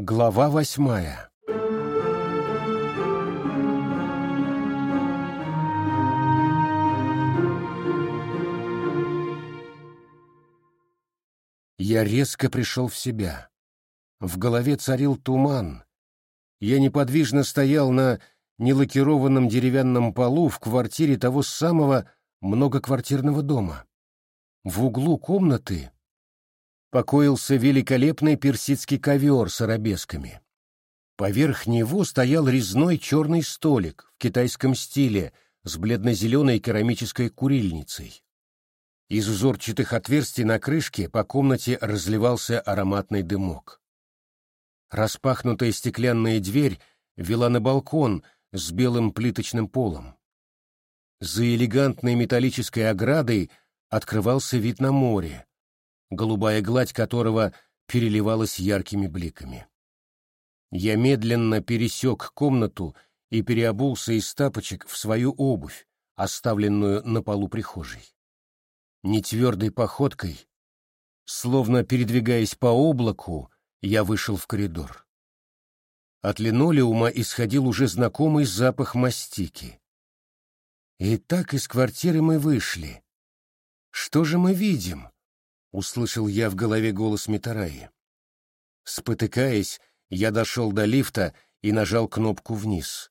Глава восьмая Я резко пришел в себя. В голове царил туман. Я неподвижно стоял на нелакированном деревянном полу в квартире того самого многоквартирного дома. В углу комнаты покоился великолепный персидский ковер с арабесками. Поверх него стоял резной черный столик в китайском стиле с бледно-зеленой керамической курильницей. Из узорчатых отверстий на крышке по комнате разливался ароматный дымок. Распахнутая стеклянная дверь вела на балкон с белым плиточным полом. За элегантной металлической оградой открывался вид на море, голубая гладь которого переливалась яркими бликами. Я медленно пересек комнату и переобулся из тапочек в свою обувь, оставленную на полу прихожей. Нетвердой походкой, словно передвигаясь по облаку, я вышел в коридор. От линолеума исходил уже знакомый запах мастики. И так из квартиры мы вышли. Что же мы видим? Услышал я в голове голос Митараи. Спотыкаясь, я дошел до лифта и нажал кнопку вниз.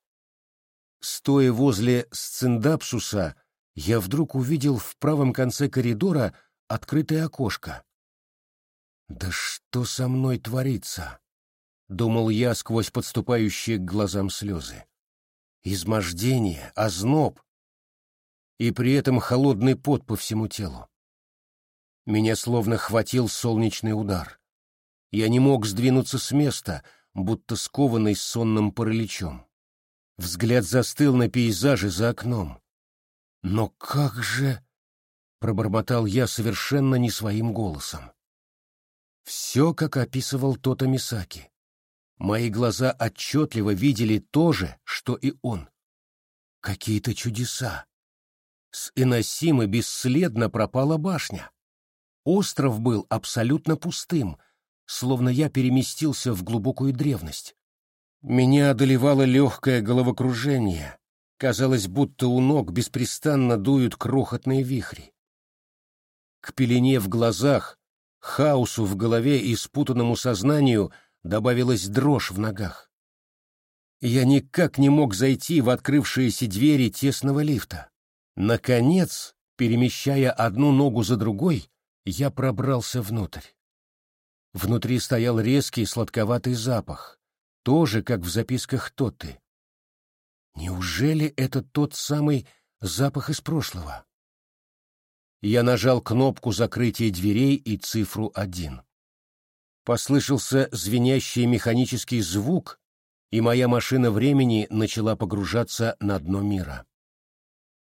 Стоя возле сциндапсуса, я вдруг увидел в правом конце коридора открытое окошко. «Да что со мной творится?» — думал я сквозь подступающие к глазам слезы. Измождение, озноб и при этом холодный пот по всему телу. Меня словно хватил солнечный удар. Я не мог сдвинуться с места, будто скованный сонным параличом. Взгляд застыл на пейзаже за окном. «Но как же...» — пробормотал я совершенно не своим голосом. Все, как описывал Тота Мисаки. Мои глаза отчетливо видели то же, что и он. Какие-то чудеса. С Иносимы бесследно пропала башня. Остров был абсолютно пустым, словно я переместился в глубокую древность. Меня одолевало легкое головокружение. Казалось, будто у ног беспрестанно дуют крохотные вихри. К пелене в глазах Хаосу в голове и спутанному сознанию добавилась дрожь в ногах. Я никак не мог зайти в открывшиеся двери тесного лифта. Наконец, перемещая одну ногу за другой, я пробрался внутрь. Внутри стоял резкий сладковатый запах, тоже как в записках Тотты. Неужели это тот самый запах из прошлого? Я нажал кнопку закрытия дверей и цифру один. Послышался звенящий механический звук, и моя машина времени начала погружаться на дно мира.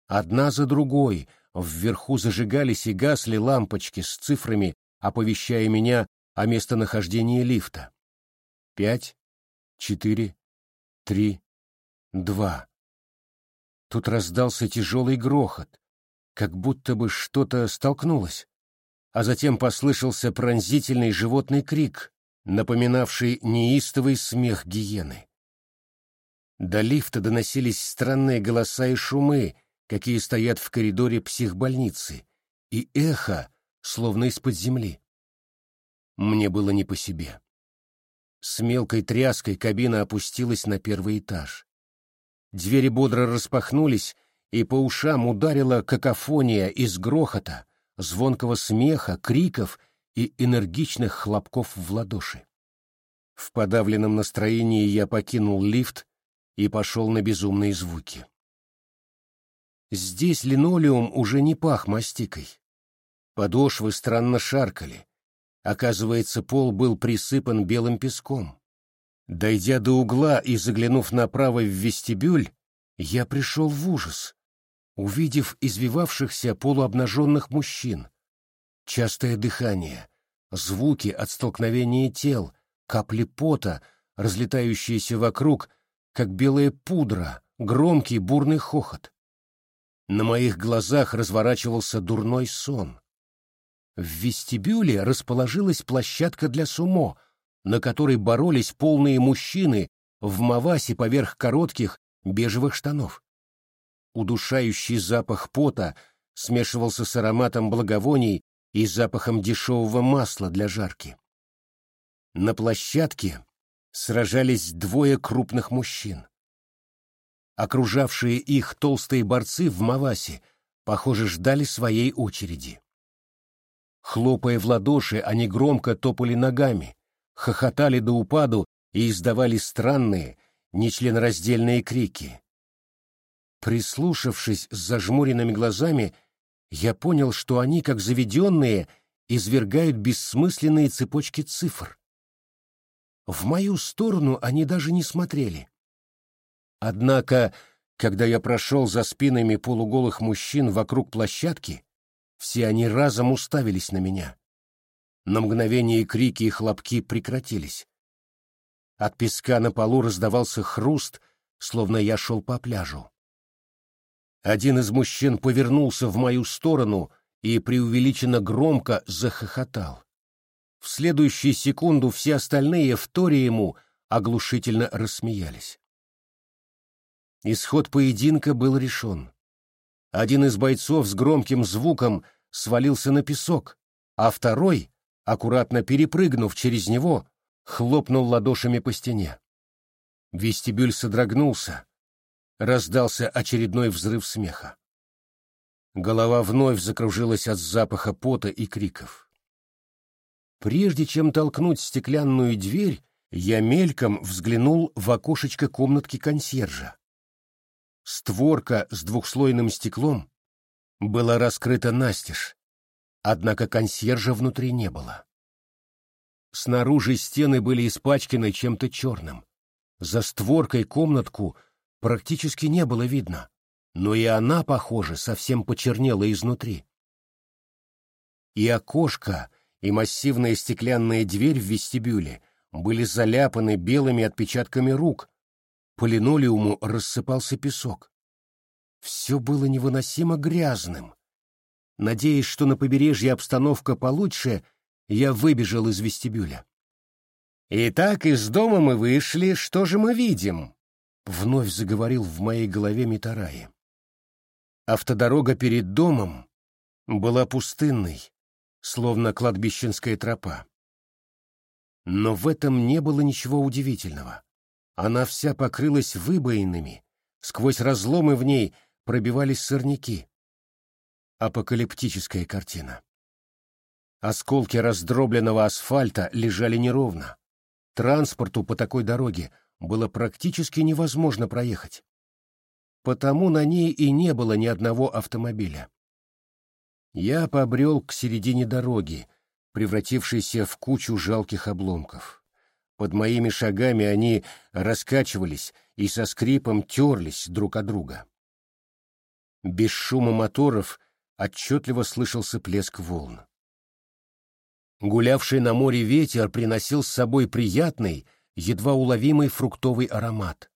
Одна за другой вверху зажигались и гасли лампочки с цифрами, оповещая меня о местонахождении лифта. Пять, четыре, три, два. Тут раздался тяжелый грохот, как будто бы что-то столкнулось, а затем послышался пронзительный животный крик, напоминавший неистовый смех гиены. До лифта доносились странные голоса и шумы, какие стоят в коридоре психбольницы, и эхо, словно из-под земли. Мне было не по себе. С мелкой тряской кабина опустилась на первый этаж. Двери бодро распахнулись, и по ушам ударила какофония из грохота, звонкого смеха, криков и энергичных хлопков в ладоши. В подавленном настроении я покинул лифт и пошел на безумные звуки. Здесь линолеум уже не пах мастикой. Подошвы странно шаркали. Оказывается, пол был присыпан белым песком. Дойдя до угла и заглянув направо в вестибюль, я пришел в ужас увидев извивавшихся полуобнаженных мужчин. Частое дыхание, звуки от столкновения тел, капли пота, разлетающиеся вокруг, как белая пудра, громкий бурный хохот. На моих глазах разворачивался дурной сон. В вестибюле расположилась площадка для сумо, на которой боролись полные мужчины в мавасе поверх коротких бежевых штанов. Удушающий запах пота смешивался с ароматом благовоний и запахом дешевого масла для жарки. На площадке сражались двое крупных мужчин. Окружавшие их толстые борцы в Мавасе, похоже, ждали своей очереди. Хлопая в ладоши, они громко топали ногами, хохотали до упаду и издавали странные, нечленораздельные крики. Прислушавшись с зажмуренными глазами, я понял, что они, как заведенные, извергают бессмысленные цепочки цифр. В мою сторону они даже не смотрели. Однако, когда я прошел за спинами полуголых мужчин вокруг площадки, все они разом уставились на меня. На мгновение крики и хлопки прекратились. От песка на полу раздавался хруст, словно я шел по пляжу. Один из мужчин повернулся в мою сторону и преувеличенно громко захохотал. В следующую секунду все остальные, вторя ему, оглушительно рассмеялись. Исход поединка был решен. Один из бойцов с громким звуком свалился на песок, а второй, аккуратно перепрыгнув через него, хлопнул ладошами по стене. Вестибюль содрогнулся. Раздался очередной взрыв смеха. Голова вновь закружилась от запаха пота и криков. Прежде чем толкнуть стеклянную дверь, я мельком взглянул в окошечко комнатки консьержа. Створка с двухслойным стеклом была раскрыта настежь, однако консьержа внутри не было. Снаружи стены были испачканы чем-то черным. За створкой комнатку практически не было видно, но и она, похоже, совсем почернела изнутри. И окошко, и массивная стеклянная дверь в вестибюле были заляпаны белыми отпечатками рук, по линолеуму рассыпался песок. Все было невыносимо грязным. Надеясь, что на побережье обстановка получше, я выбежал из вестибюля. «Итак, из дома мы вышли, что же мы видим?» — вновь заговорил в моей голове Митараи. Автодорога перед домом была пустынной, словно кладбищенская тропа. Но в этом не было ничего удивительного. Она вся покрылась выбоинами, сквозь разломы в ней пробивались сорняки. Апокалиптическая картина. Осколки раздробленного асфальта лежали неровно. Транспорту по такой дороге было практически невозможно проехать. Потому на ней и не было ни одного автомобиля. Я побрел к середине дороги, превратившейся в кучу жалких обломков. Под моими шагами они раскачивались и со скрипом терлись друг от друга. Без шума моторов отчетливо слышался плеск волн. Гулявший на море ветер приносил с собой приятный, едва уловимый фруктовый аромат.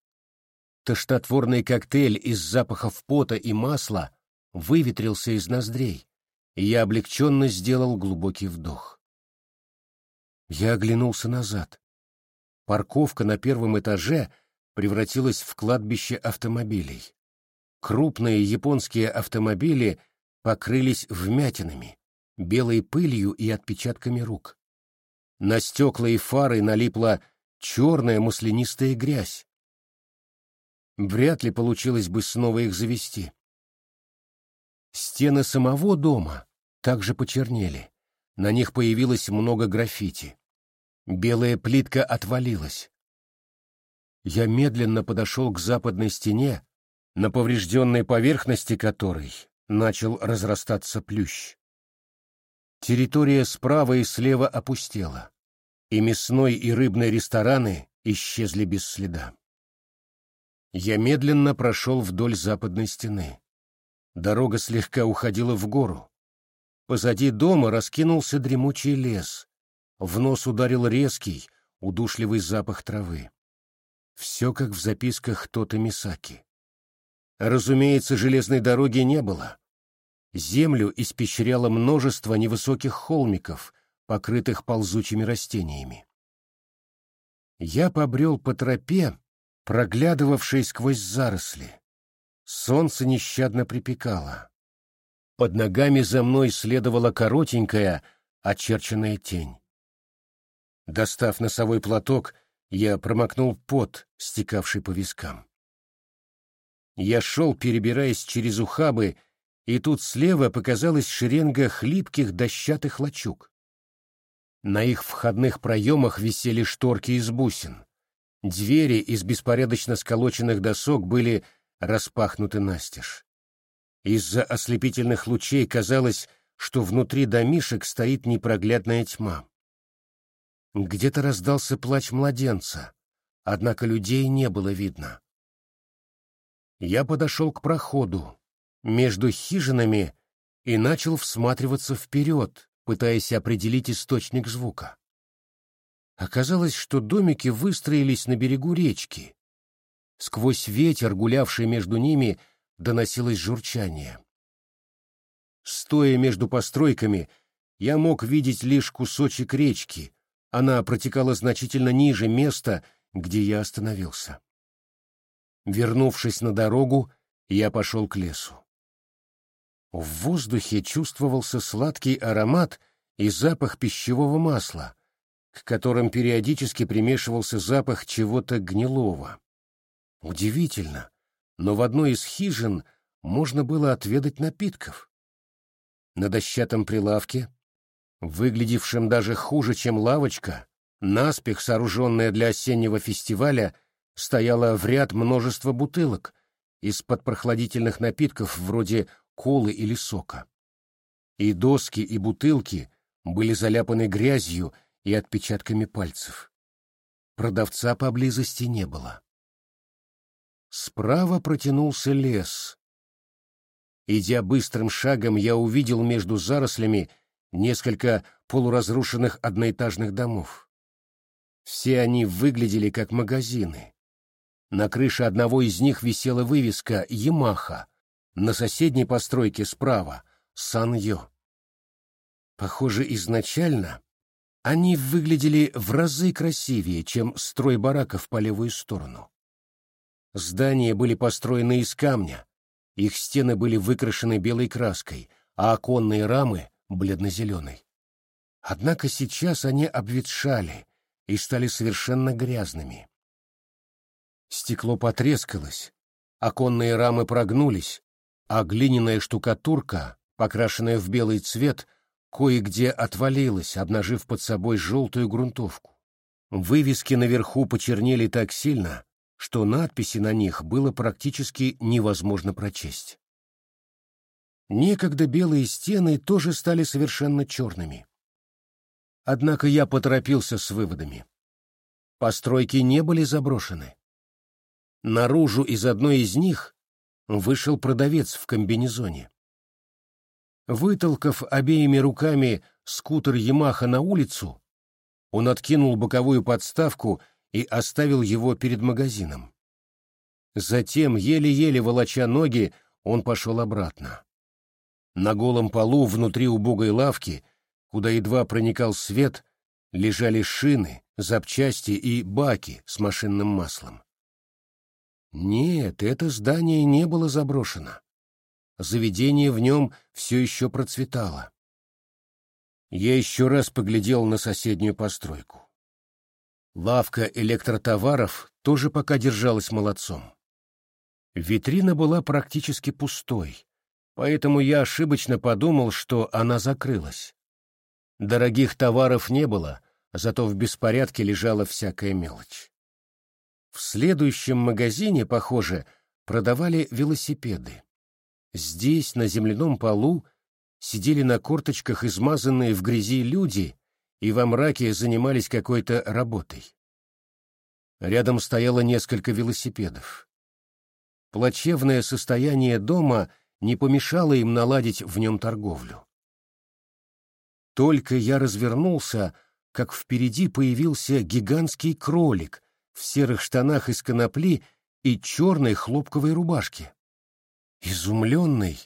Тошнотворный коктейль из запахов пота и масла выветрился из ноздрей, и я облегченно сделал глубокий вдох. Я оглянулся назад. Парковка на первом этаже превратилась в кладбище автомобилей. Крупные японские автомобили покрылись вмятинами, белой пылью и отпечатками рук. На стекла и фары налипла черная маслянистая грязь. Вряд ли получилось бы снова их завести. Стены самого дома также почернели. На них появилось много граффити. Белая плитка отвалилась. Я медленно подошел к западной стене, на поврежденной поверхности которой начал разрастаться плющ. Территория справа и слева опустела, и мясной и рыбные рестораны исчезли без следа. Я медленно прошел вдоль западной стены. Дорога слегка уходила в гору. Позади дома раскинулся дремучий лес, в нос ударил резкий, удушливый запах травы. Все как в записках Тота Мисаки. Разумеется, железной дороги не было. Землю испещряло множество невысоких холмиков, покрытых ползучими растениями. Я побрел по тропе, проглядывавшей сквозь заросли. Солнце нещадно припекало. Под ногами за мной следовала коротенькая, очерченная тень. Достав носовой платок, я промокнул пот, стекавший по вискам. Я шел, перебираясь через ухабы, и тут слева показалась шеренга хлипких дощатых лачуг. На их входных проемах висели шторки из бусин. Двери из беспорядочно сколоченных досок были распахнуты настежь. Из-за ослепительных лучей казалось, что внутри домишек стоит непроглядная тьма. Где-то раздался плач младенца, однако людей не было видно. Я подошел к проходу между хижинами и начал всматриваться вперед, пытаясь определить источник звука. Оказалось, что домики выстроились на берегу речки. Сквозь ветер, гулявший между ними, доносилось журчание. Стоя между постройками, я мог видеть лишь кусочек речки, она протекала значительно ниже места, где я остановился. Вернувшись на дорогу, я пошел к лесу. В воздухе чувствовался сладкий аромат и запах пищевого масла, к которым периодически примешивался запах чего-то гнилого. Удивительно, но в одной из хижин можно было отведать напитков. На дощатом прилавке, выглядевшем даже хуже, чем лавочка, наспех сооруженная для осеннего фестиваля, стояло в ряд множество бутылок из-под прохладительных напитков вроде колы или сока. И доски, и бутылки были заляпаны грязью и отпечатками пальцев. Продавца поблизости не было. Справа протянулся лес, Идя быстрым шагом, я увидел между зарослями несколько полуразрушенных одноэтажных домов. Все они выглядели как магазины. На крыше одного из них висела вывеска «Ямаха», на соседней постройке справа «Сан-Йо». Похоже, изначально они выглядели в разы красивее, чем строй бараков по левую сторону. Здания были построены из камня, их стены были выкрашены белой краской, а оконные рамы — бледно-зеленой. Однако сейчас они обветшали и стали совершенно грязными. Стекло потрескалось, оконные рамы прогнулись, а глиняная штукатурка, покрашенная в белый цвет, кое-где отвалилась, обнажив под собой желтую грунтовку. Вывески наверху почернели так сильно, что надписи на них было практически невозможно прочесть. Некогда белые стены тоже стали совершенно черными. Однако я поторопился с выводами. Постройки не были заброшены. Наружу из одной из них вышел продавец в комбинезоне. Вытолкав обеими руками скутер Ямаха на улицу, он откинул боковую подставку и оставил его перед магазином. Затем, еле-еле волоча ноги, он пошел обратно. На голом полу внутри убогой лавки, куда едва проникал свет, лежали шины, запчасти и баки с машинным маслом. Нет, это здание не было заброшено. Заведение в нем все еще процветало. Я еще раз поглядел на соседнюю постройку. Лавка электротоваров тоже пока держалась молодцом. Витрина была практически пустой, поэтому я ошибочно подумал, что она закрылась. Дорогих товаров не было, зато в беспорядке лежала всякая мелочь. В следующем магазине, похоже, продавали велосипеды. Здесь, на земляном полу, сидели на корточках измазанные в грязи люди и во мраке занимались какой-то работой. Рядом стояло несколько велосипедов. Плачевное состояние дома не помешало им наладить в нем торговлю. Только я развернулся, как впереди появился гигантский кролик в серых штанах из конопли и черной хлопковой рубашке. Изумленный,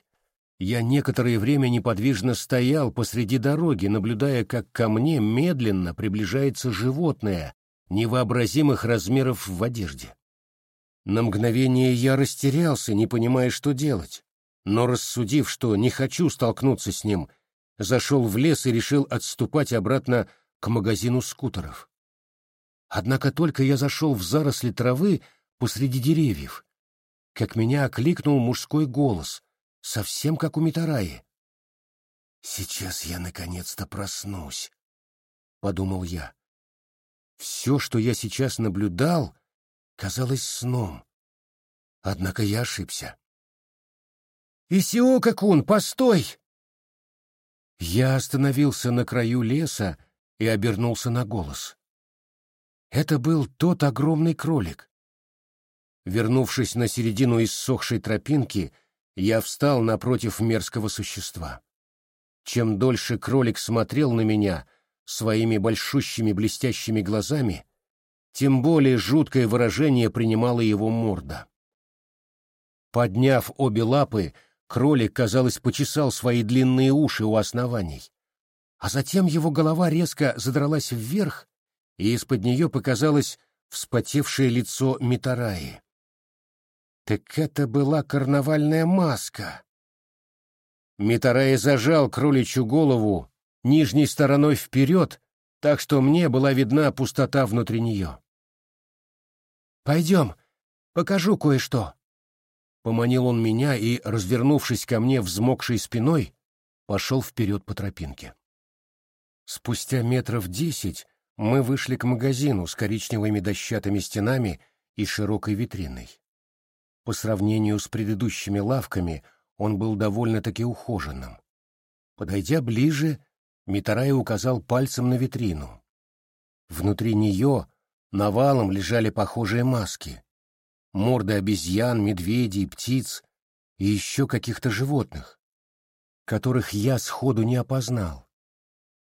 я некоторое время неподвижно стоял посреди дороги, наблюдая, как ко мне медленно приближается животное, невообразимых размеров в одежде. На мгновение я растерялся, не понимая, что делать, но рассудив, что не хочу столкнуться с ним, зашел в лес и решил отступать обратно к магазину скутеров. Однако только я зашел в заросли травы посреди деревьев, как меня окликнул мужской голос, совсем как у Митараи. «Сейчас я наконец-то проснусь», — подумал я. Все, что я сейчас наблюдал, казалось сном. Однако я ошибся. «Исиока-кун, постой!» Я остановился на краю леса и обернулся на голос. Это был тот огромный кролик. Вернувшись на середину иссохшей тропинки, я встал напротив мерзкого существа. Чем дольше кролик смотрел на меня своими большущими блестящими глазами, тем более жуткое выражение принимала его морда. Подняв обе лапы, кролик, казалось, почесал свои длинные уши у оснований, а затем его голова резко задралась вверх, и из-под нее показалось вспотевшее лицо Митараи. Так это была карнавальная маска. Митараи зажал кроличью голову нижней стороной вперед, так что мне была видна пустота внутри нее. «Пойдем, покажу кое-что», — поманил он меня и, развернувшись ко мне взмокшей спиной, пошел вперед по тропинке. Спустя метров десять мы вышли к магазину с коричневыми дощатыми стенами и широкой витриной. По сравнению с предыдущими лавками он был довольно-таки ухоженным. Подойдя ближе, Митарай указал пальцем на витрину. Внутри нее навалом лежали похожие маски. Морды обезьян, медведей, птиц и еще каких-то животных, которых я сходу не опознал.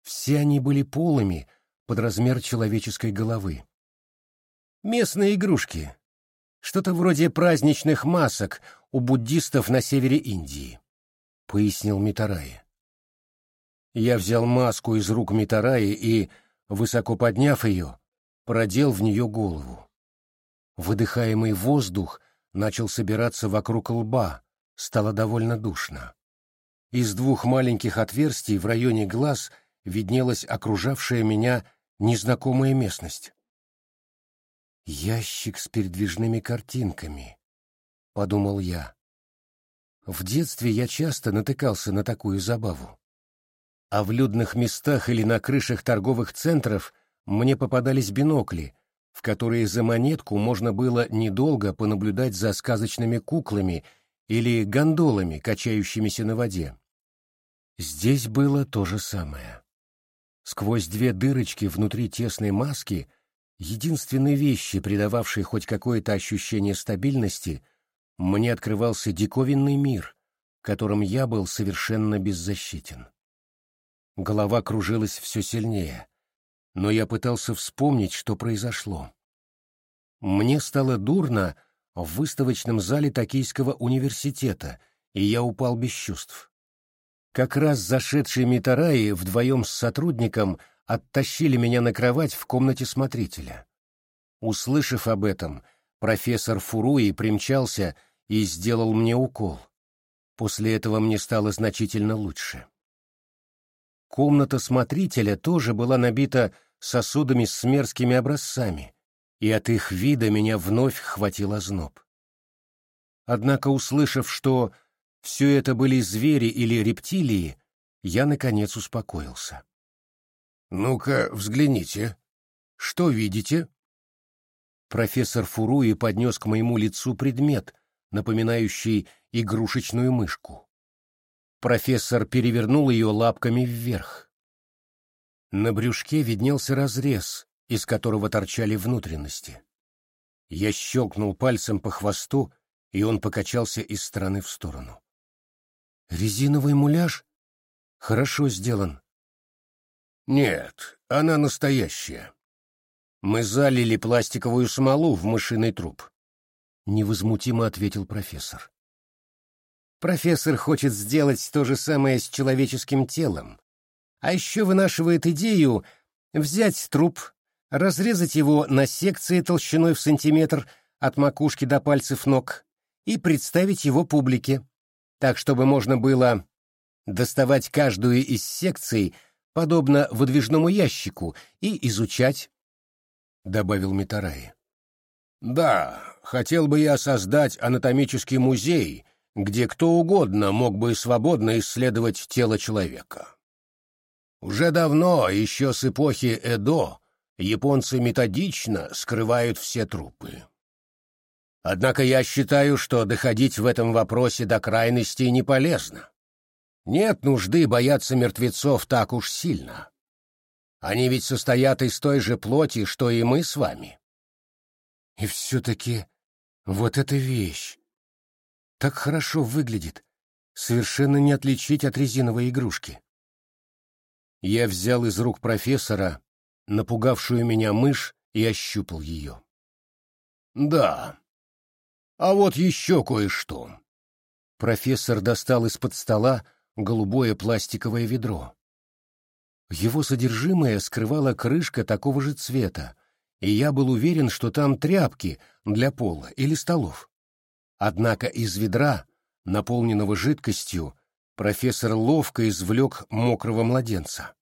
Все они были полыми, под размер человеческой головы. Местные игрушки. Что-то вроде праздничных масок у буддистов на севере Индии, — пояснил Митараи. Я взял маску из рук Митараи и, высоко подняв ее, продел в нее голову. Выдыхаемый воздух начал собираться вокруг лба, стало довольно душно. Из двух маленьких отверстий в районе глаз — виднелась окружавшая меня незнакомая местность. «Ящик с передвижными картинками», — подумал я. В детстве я часто натыкался на такую забаву. А в людных местах или на крышах торговых центров мне попадались бинокли, в которые за монетку можно было недолго понаблюдать за сказочными куклами или гондолами, качающимися на воде. Здесь было то же самое. Сквозь две дырочки внутри тесной маски, единственной вещи, придававшей хоть какое-то ощущение стабильности, мне открывался диковинный мир, которым я был совершенно беззащитен. Голова кружилась все сильнее, но я пытался вспомнить, что произошло. Мне стало дурно в выставочном зале Токийского университета, и я упал без чувств. Как раз зашедшие Митараи вдвоем с сотрудником оттащили меня на кровать в комнате смотрителя. Услышав об этом, профессор Фуруи примчался и сделал мне укол. После этого мне стало значительно лучше. Комната смотрителя тоже была набита сосудами с мерзкими образцами, и от их вида меня вновь хватил озноб. Однако, услышав, что все это были звери или рептилии, я, наконец, успокоился. «Ну-ка, взгляните. Что видите?» Профессор Фуруи поднес к моему лицу предмет, напоминающий игрушечную мышку. Профессор перевернул ее лапками вверх. На брюшке виднелся разрез, из которого торчали внутренности. Я щелкнул пальцем по хвосту, и он покачался из стороны в сторону. Резиновый муляж? Хорошо сделан. Нет, она настоящая. Мы залили пластиковую смолу в мышиный труп. Невозмутимо ответил профессор. Профессор хочет сделать то же самое с человеческим телом. А еще вынашивает идею взять труп, разрезать его на секции толщиной в сантиметр от макушки до пальцев ног и представить его публике, так чтобы можно было доставать каждую из секций подобно выдвижному ящику и изучать, — добавил Митараи. Да, хотел бы я создать анатомический музей, где кто угодно мог бы свободно исследовать тело человека. Уже давно, еще с эпохи Эдо, японцы методично скрывают все трупы. Однако я считаю, что доходить в этом вопросе до крайностей не полезно. Нет нужды бояться мертвецов так уж сильно. Они ведь состоят из той же плоти, что и мы с вами. И все-таки вот эта вещь так хорошо выглядит, совершенно не отличить от резиновой игрушки. Я взял из рук профессора напугавшую меня мышь и ощупал ее. Да, а вот еще кое-что. Профессор достал из-под стола голубое пластиковое ведро. Его содержимое скрывала крышка такого же цвета, и я был уверен, что там тряпки для пола или столов. Однако из ведра, наполненного жидкостью, профессор ловко извлек мокрого младенца.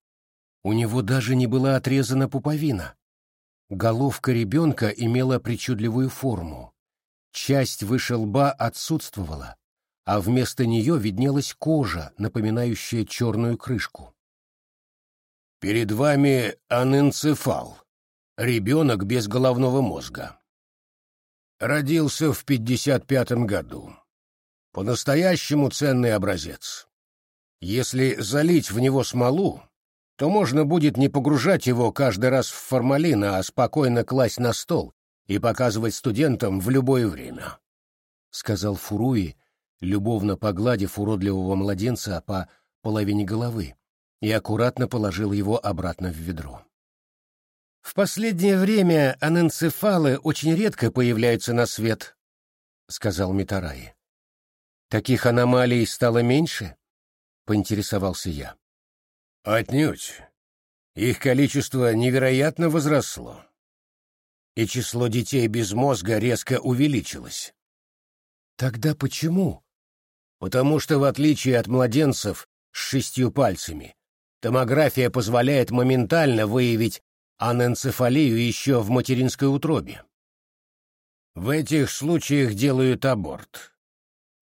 У него даже не была отрезана пуповина. Головка ребенка имела причудливую форму. Часть выше лба отсутствовала, а вместо нее виднелась кожа, напоминающая черную крышку. «Перед вами аненцефал, ребенок без головного мозга. Родился в 55-м году. По-настоящему ценный образец. Если залить в него смолу, то можно будет не погружать его каждый раз в формалин, а спокойно класть на стол и показывать студентам в любое время», — сказал Фуруи, любовно погладив уродливого младенца по половине головы, и аккуратно положил его обратно в ведро. «В последнее время аненцефалы очень редко появляются на свет», — сказал Митараи. «Таких аномалий стало меньше?» — поинтересовался я. «Отнюдь. Их количество невероятно возросло. И число детей без мозга резко увеличилось». «Тогда почему?» потому что, в отличие от младенцев с шестью пальцами, томография позволяет моментально выявить аненцефалию еще в материнской утробе. В этих случаях делают аборт.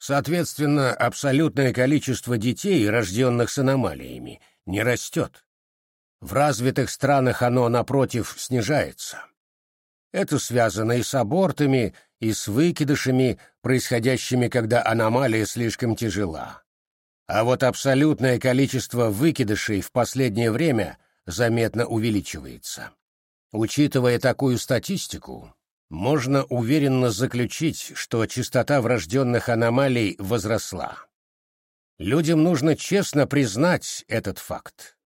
Соответственно, абсолютное количество детей, рожденных с аномалиями, не растет. В развитых странах оно, напротив, снижается. Это связано и с абортами, и с выкидышами, происходящими, когда аномалия слишком тяжела. А вот абсолютное количество выкидышей в последнее время заметно увеличивается. Учитывая такую статистику, можно уверенно заключить, что частота врожденных аномалий возросла. Людям нужно честно признать этот факт.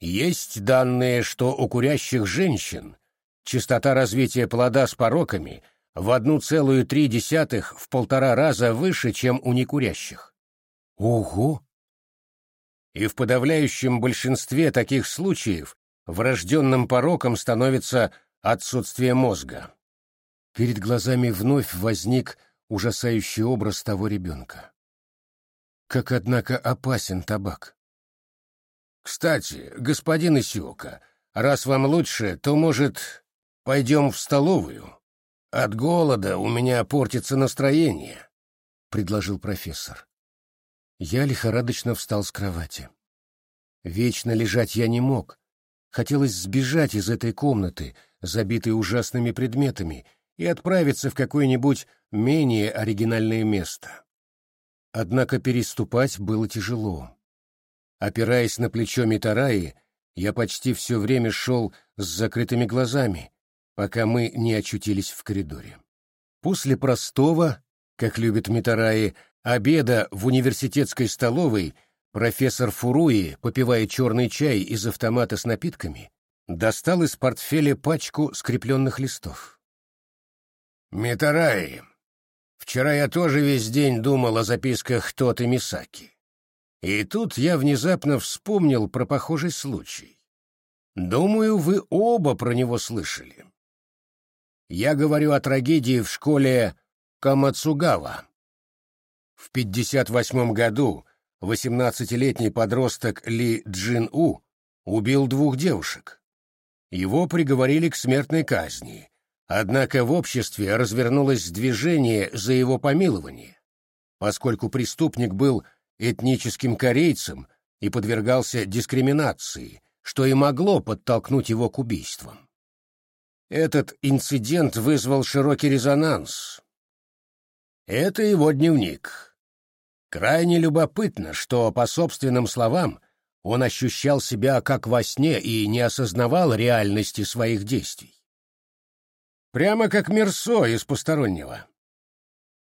Есть данные, что у курящих женщин частота развития плода с пороками в одну целую три десятых в полтора раза выше, чем у некурящих. Ого! И в подавляющем большинстве таких случаев врожденным пороком становится отсутствие мозга. Перед глазами вновь возник ужасающий образ того ребенка. Как, однако, опасен табак. «Кстати, господин Исиока, раз вам лучше, то, может, Пойдем в столовую. От голода у меня портится настроение, — предложил профессор. Я лихорадочно встал с кровати. Вечно лежать я не мог. Хотелось сбежать из этой комнаты, забитой ужасными предметами, и отправиться в какое-нибудь менее оригинальное место. Однако переступать было тяжело. Опираясь на плечо Митараи, я почти все время шел с закрытыми глазами, пока мы не очутились в коридоре. После простого, как любит Митараи, обеда в университетской столовой профессор Фуруи, попивая черный чай из автомата с напитками, достал из портфеля пачку скрепленных листов. «Митараи, вчера я тоже весь день думал о записках Тоты Мисаки. И тут я внезапно вспомнил про похожий случай. Думаю, вы оба про него слышали. Я говорю о трагедии в школе Камацугава. В 58 году 18-летний подросток Ли Джин У убил двух девушек. Его приговорили к смертной казни, однако в обществе развернулось движение за его помилование, поскольку преступник был этническим корейцем и подвергался дискриминации, что и могло подтолкнуть его к убийствам. Этот инцидент вызвал широкий резонанс. Это его дневник. Крайне любопытно, что, по собственным словам, он ощущал себя как во сне и не осознавал реальности своих действий. Прямо как Мерсо из «Постороннего».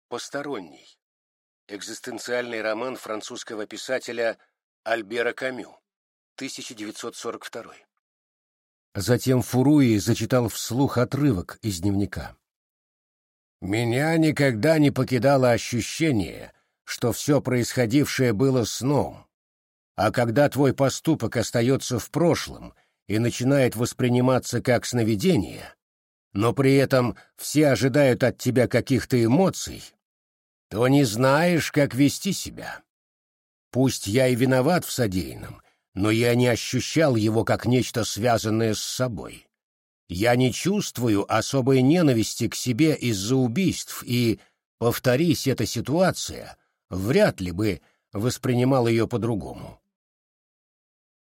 «Посторонний» — экзистенциальный роман французского писателя Альбера Камю, 1942. Затем Фуруи зачитал вслух отрывок из дневника. «Меня никогда не покидало ощущение, что все происходившее было сном, а когда твой поступок остается в прошлом и начинает восприниматься как сновидение, но при этом все ожидают от тебя каких-то эмоций, то не знаешь, как вести себя. Пусть я и виноват в содеянном, но я не ощущал его как нечто связанное с собой. Я не чувствую особой ненависти к себе из-за убийств, и, повторись эта ситуация, вряд ли бы воспринимал ее по-другому.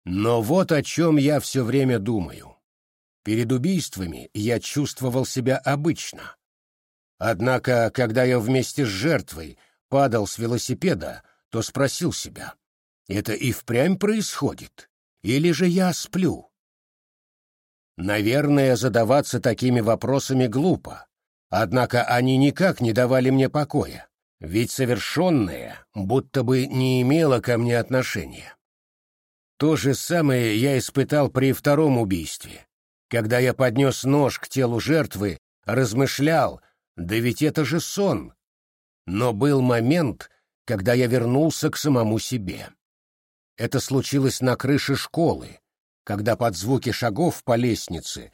Но вот о чем я все время думаю. Перед убийствами я чувствовал себя обычно. Однако, когда я вместе с жертвой падал с велосипеда, то спросил себя, это и впрямь происходит? Или же я сплю? Наверное, задаваться такими вопросами глупо, однако они никак не давали мне покоя, ведь совершенное будто бы не имело ко мне отношения. То же самое я испытал при втором убийстве, когда я поднес нож к телу жертвы, размышлял, да ведь это же сон. Но был момент, когда я вернулся к самому себе. Это случилось на крыше школы, когда под звуки шагов по лестнице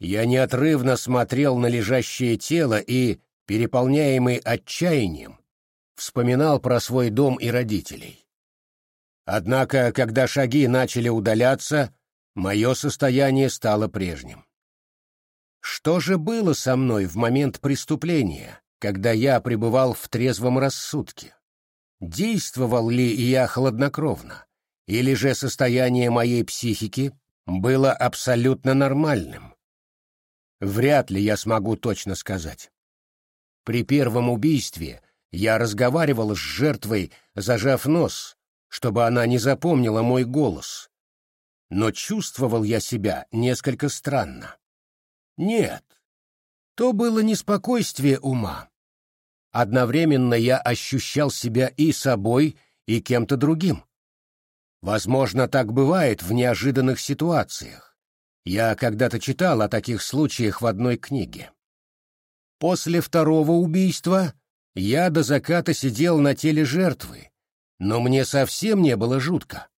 я неотрывно смотрел на лежащее тело и, переполняемый отчаянием, вспоминал про свой дом и родителей. Однако, когда шаги начали удаляться, мое состояние стало прежним. Что же было со мной в момент преступления, когда я пребывал в трезвом рассудке? Действовал ли я хладнокровно? Или же состояние моей психики было абсолютно нормальным? Вряд ли я смогу точно сказать. При первом убийстве я разговаривал с жертвой, зажав нос, чтобы она не запомнила мой голос. Но чувствовал я себя несколько странно. Нет, то было не спокойствие ума. Одновременно я ощущал себя и собой, и кем-то другим. Возможно, так бывает в неожиданных ситуациях. Я когда-то читал о таких случаях в одной книге. После второго убийства я до заката сидел на теле жертвы, но мне совсем не было жутко.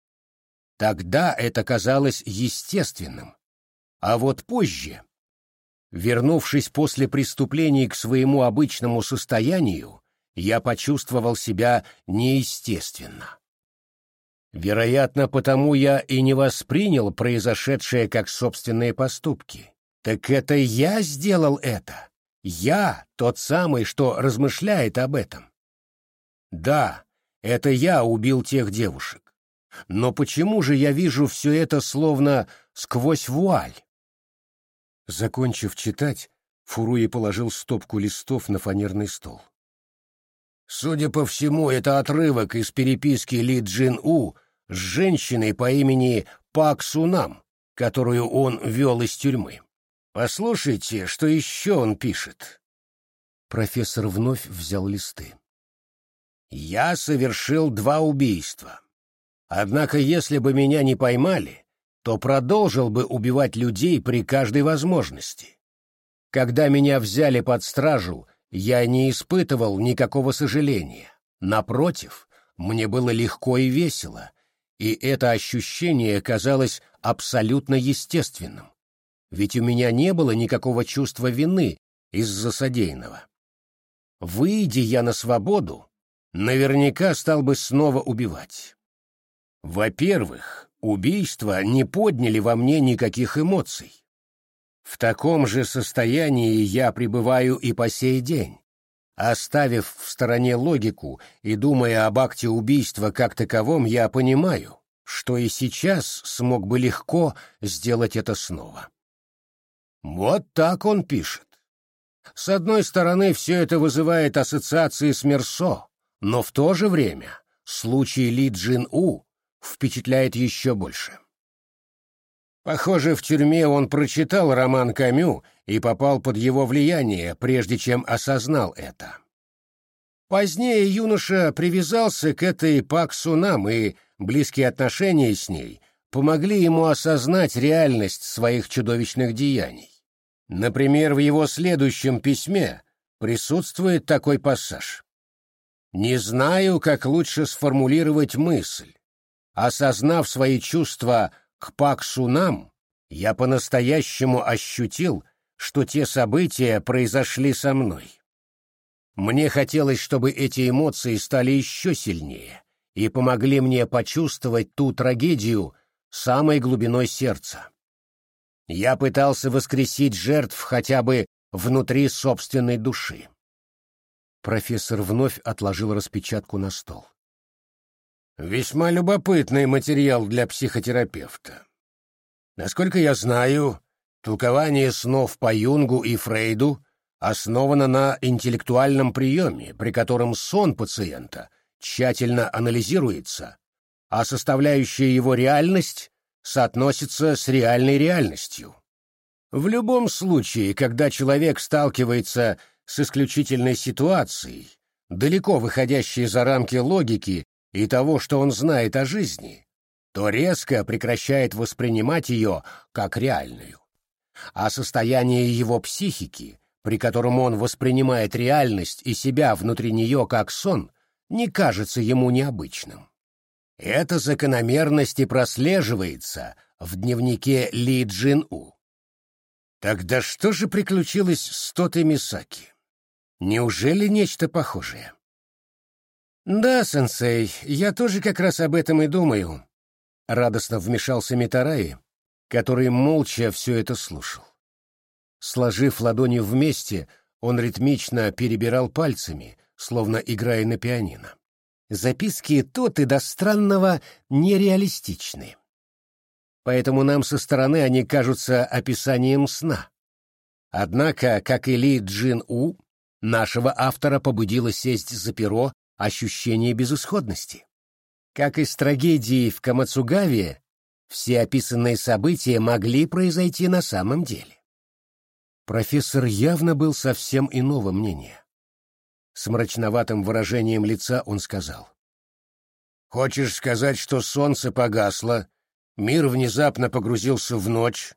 Тогда это казалось естественным. А вот позже, вернувшись после преступлений к своему обычному состоянию, я почувствовал себя неестественно. Вероятно, потому я и не воспринял произошедшее как собственные поступки. Так это я сделал это. Я тот самый, что размышляет об этом. Да, это я убил тех девушек. Но почему же я вижу все это словно сквозь вуаль? Закончив читать, Фуруи положил стопку листов на фанерный стол. Судя по всему, это отрывок из переписки Ли Джин У с женщиной по имени Пак Сунам, которую он вел из тюрьмы. Послушайте, что еще он пишет. Профессор вновь взял листы. «Я совершил два убийства. Однако, если бы меня не поймали, то продолжил бы убивать людей при каждой возможности. Когда меня взяли под стражу, я не испытывал никакого сожаления. Напротив, мне было легко и весело, и это ощущение казалось абсолютно естественным, ведь у меня не было никакого чувства вины из-за содеянного. Выйди я на свободу, наверняка стал бы снова убивать. Во-первых, убийства не подняли во мне никаких эмоций. В таком же состоянии я пребываю и по сей день. Оставив в стороне логику и думая об акте убийства как таковом, я понимаю, что и сейчас смог бы легко сделать это снова. Вот так он пишет. С одной стороны, все это вызывает ассоциации с Мерсо, но в то же время случай Ли Джин У впечатляет еще больше. Похоже, в тюрьме он прочитал роман Камю и попал под его влияние, прежде чем осознал это. Позднее юноша привязался к этой Пак Сунам, и близкие отношения с ней помогли ему осознать реальность своих чудовищных деяний. Например, в его следующем письме присутствует такой пассаж. «Не знаю, как лучше сформулировать мысль. Осознав свои чувства к Пак Сунам, я по-настоящему ощутил, что те события произошли со мной. Мне хотелось, чтобы эти эмоции стали еще сильнее и помогли мне почувствовать ту трагедию самой глубиной сердца. Я пытался воскресить жертв хотя бы внутри собственной души. Профессор вновь отложил распечатку на стол. Весьма любопытный материал для психотерапевта. Насколько я знаю, толкование снов по Юнгу и Фрейду основано на интеллектуальном приеме, при котором сон пациента тщательно анализируется, а составляющая его реальность соотносится с реальной реальностью. В любом случае, когда человек сталкивается с исключительной ситуацией, далеко выходящей за рамки логики и того, что он знает о жизни, то резко прекращает воспринимать ее как реальную. А состояние его психики, при котором он воспринимает реальность и себя внутри нее как сон, не кажется ему необычным. Эта закономерность и прослеживается в дневнике Ли Джин У. Тогда что же приключилось с Тотой Мисаки? Неужели нечто похожее? Да, сенсей, я тоже как раз об этом и думаю. Радостно вмешался Митараи, который молча все это слушал. Сложив ладони вместе, он ритмично перебирал пальцами, словно играя на пианино. Записки Тоты до странного нереалистичны. Поэтому нам со стороны они кажутся описанием сна. Однако, как и Ли Джин У, нашего автора побудило сесть за перо ощущение безысходности. Как и с трагедией в Камацугаве, все описанные события могли произойти на самом деле. Профессор явно был совсем иного мнения. С мрачноватым выражением лица он сказал. «Хочешь сказать, что солнце погасло, мир внезапно погрузился в ночь,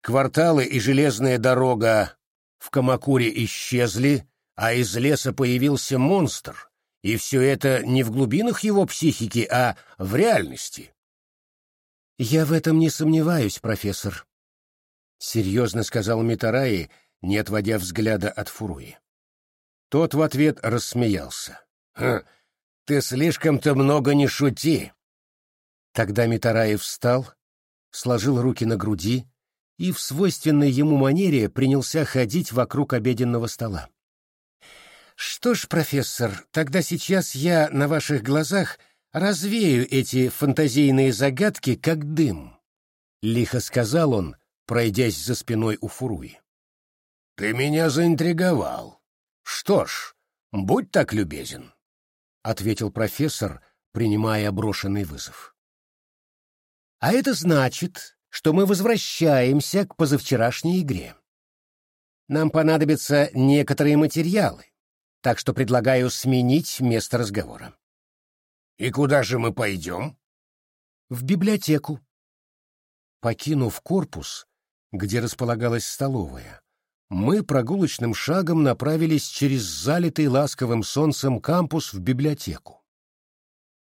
кварталы и железная дорога в Камакуре исчезли, а из леса появился монстр, и все это не в глубинах его психики, а в реальности?» «Я в этом не сомневаюсь, профессор», — серьезно сказал Митараи, не отводя взгляда от Фуруи. Тот в ответ рассмеялся. «Ха, ты слишком-то много не шути!» Тогда Митараев встал, сложил руки на груди и в свойственной ему манере принялся ходить вокруг обеденного стола. «Что ж, профессор, тогда сейчас я на ваших глазах развею эти фантазийные загадки, как дым», — лихо сказал он, пройдясь за спиной у Фуруи. «Ты меня заинтриговал», «Что ж, будь так любезен», — ответил профессор, принимая брошенный вызов. «А это значит, что мы возвращаемся к позавчерашней игре. Нам понадобятся некоторые материалы, так что предлагаю сменить место разговора». «И куда же мы пойдем?» «В библиотеку». Покинув корпус, где располагалась столовая, мы прогулочным шагом направились через залитый ласковым солнцем кампус в библиотеку.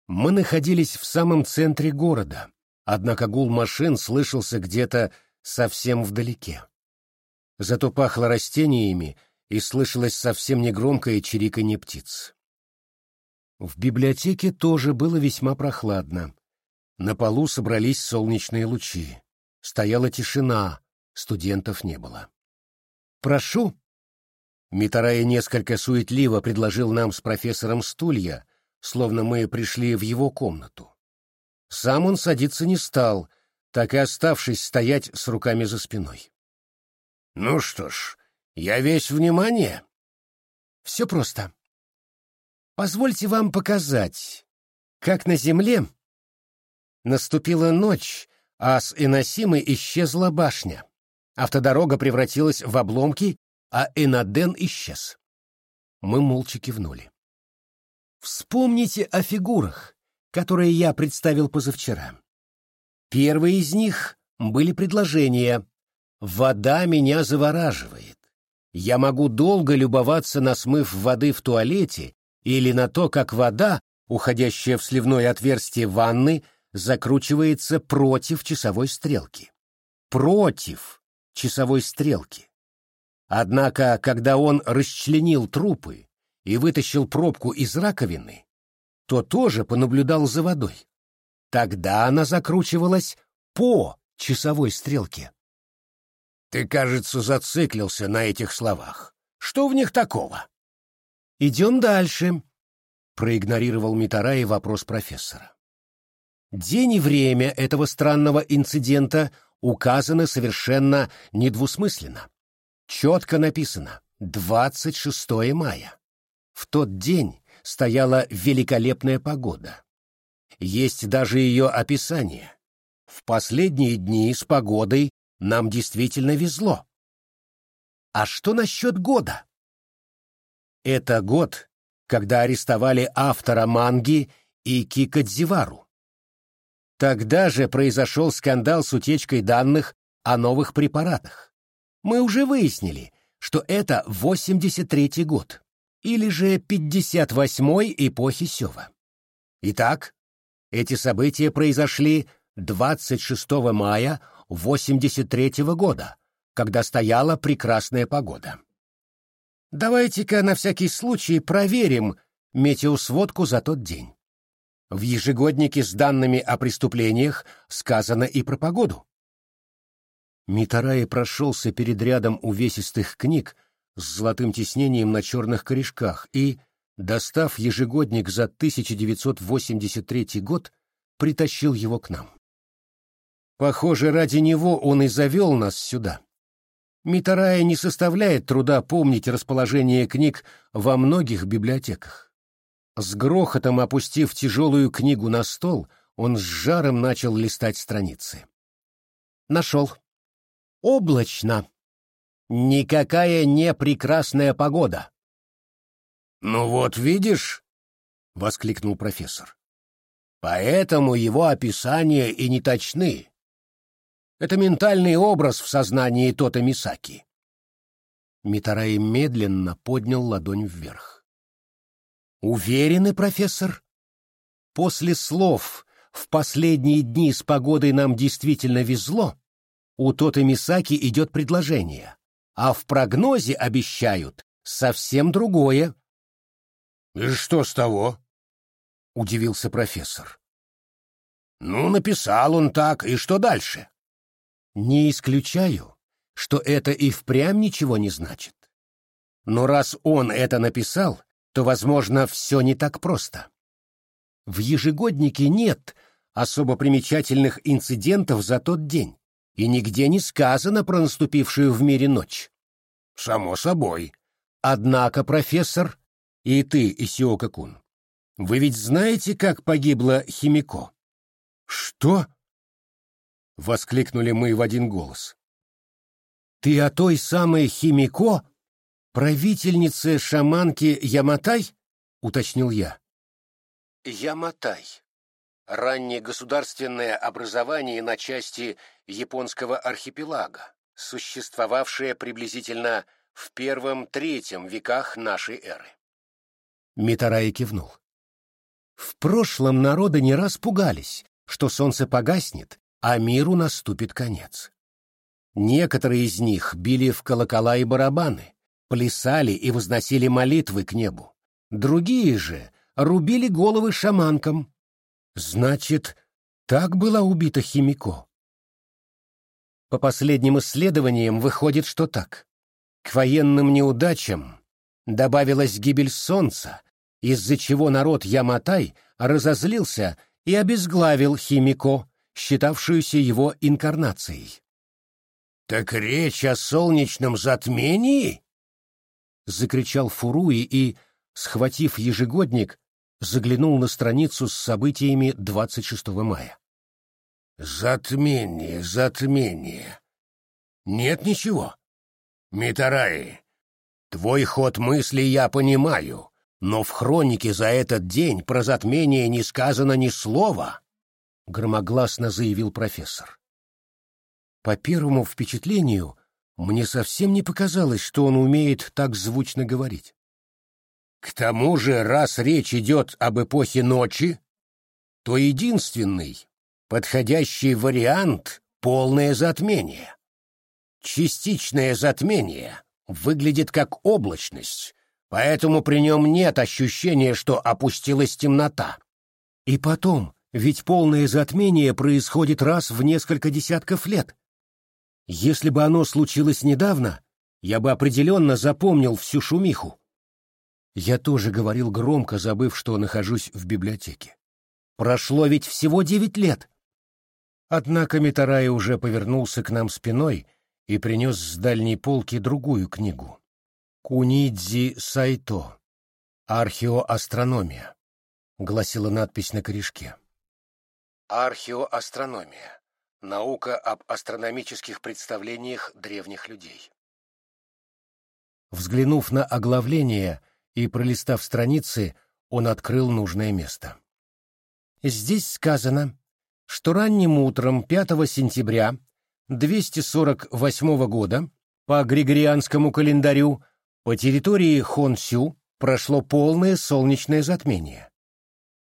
Мы находились в самом центре города, однако гул машин слышался где-то совсем вдалеке. Зато пахло растениями и слышалось совсем негромкое чириканье птиц. В библиотеке тоже было весьма прохладно. На полу собрались солнечные лучи. Стояла тишина, студентов не было. «Прошу!» Митарая несколько суетливо предложил нам с профессором стулья, словно мы пришли в его комнату. Сам он садиться не стал, так и оставшись стоять с руками за спиной. «Ну что ж, я весь внимание». «Все просто. Позвольте вам показать, как на земле наступила ночь, а с Иносимы исчезла башня. Автодорога превратилась в обломки, а Энаден исчез. Мы молча кивнули. Вспомните о фигурах, которые я представил позавчера. Первые из них были предложения «Вода меня завораживает. Я могу долго любоваться на смыв воды в туалете или на то, как вода, уходящая в сливное отверстие ванны, закручивается против часовой стрелки. Против часовой стрелки. Однако, когда он расчленил трупы и вытащил пробку из раковины, то тоже понаблюдал за водой. Тогда она закручивалась по часовой стрелке. Ты, кажется, зациклился на этих словах. Что в них такого? Идем дальше, проигнорировал Митарай вопрос профессора. День и время этого странного инцидента указаны совершенно недвусмысленно. Четко написано 26 мая. В тот день стояла великолепная погода. Есть даже ее описание. В последние дни с погодой нам действительно везло. А что насчет года? Это год, когда арестовали автора манги и Кикадзивару. Тогда же произошел скандал с утечкой данных о новых препаратах. Мы уже выяснили, что это 83-й год, или же 58-й эпохи Сева. Итак, эти события произошли 26 мая 83 -го года, когда стояла прекрасная погода. Давайте-ка на всякий случай проверим метеосводку за тот день. В ежегоднике с данными о преступлениях сказано и про погоду. Митарай прошелся перед рядом увесистых книг с золотым тиснением на черных корешках и, достав ежегодник за 1983 год, притащил его к нам. Похоже, ради него он и завел нас сюда. Митарая не составляет труда помнить расположение книг во многих библиотеках. С грохотом опустив тяжелую книгу на стол, он с жаром начал листать страницы. Нашел. Облачно. Никакая не прекрасная погода. «Ну вот видишь», — воскликнул профессор. «Поэтому его описания и не точны. Это ментальный образ в сознании Тота Мисаки». Митарай медленно поднял ладонь вверх. «Уверены, профессор? После слов «в последние дни с погодой нам действительно везло» у Тота Мисаки идет предложение, а в прогнозе обещают совсем другое. «И что с того?» — удивился профессор. «Ну, написал он так, и что дальше?» «Не исключаю, что это и впрямь ничего не значит. Но раз он это написал, то, возможно, все не так просто. В ежегоднике нет особо примечательных инцидентов за тот день и нигде не сказано про наступившую в мире ночь. Само собой. Однако, профессор, и ты, Исиока-кун, вы ведь знаете, как погибла Химико? Что? Воскликнули мы в один голос. Ты о той самой Химико, правительнице шаманки Яматай? Уточнил я. Яматай раннее государственное образование на части японского архипелага, существовавшее приблизительно в первом-третьем веках нашей эры. Митарай кивнул. В прошлом народы не раз пугались, что солнце погаснет, а миру наступит конец. Некоторые из них били в колокола и барабаны, плясали и возносили молитвы к небу. Другие же рубили головы шаманкам. Значит, так была убита Химико. По последним исследованиям выходит, что так. К военным неудачам добавилась гибель солнца, из-за чего народ Яматай разозлился и обезглавил Химико, считавшуюся его инкарнацией. «Так речь о солнечном затмении?» — закричал Фуруи и, схватив ежегодник, заглянул на страницу с событиями 26 мая. «Затмение, затмение. Нет ничего. Митараи, твой ход мысли я понимаю, но в хронике за этот день про затмение не сказано ни слова», — громогласно заявил профессор. По первому впечатлению, мне совсем не показалось, что он умеет так звучно говорить. К тому же, раз речь идет об эпохе ночи, то единственный, подходящий вариант — полное затмение. Частичное затмение выглядит как облачность, поэтому при нем нет ощущения, что опустилась темнота. И потом, ведь полное затмение происходит раз в несколько десятков лет. Если бы оно случилось недавно, я бы определенно запомнил всю шумиху. Я тоже говорил громко, забыв, что нахожусь в библиотеке. Прошло ведь всего девять лет. Однако Митарай уже повернулся к нам спиной и принес с дальней полки другую книгу. «Кунидзи Сайто. Археоастрономия», — гласила надпись на корешке. Археоастрономия. Наука об астрономических представлениях древних людей. Взглянув на оглавление, и, пролистав страницы, он открыл нужное место. Здесь сказано, что ранним утром 5 сентября 248 года по Григорианскому календарю по территории Хонсю прошло полное солнечное затмение.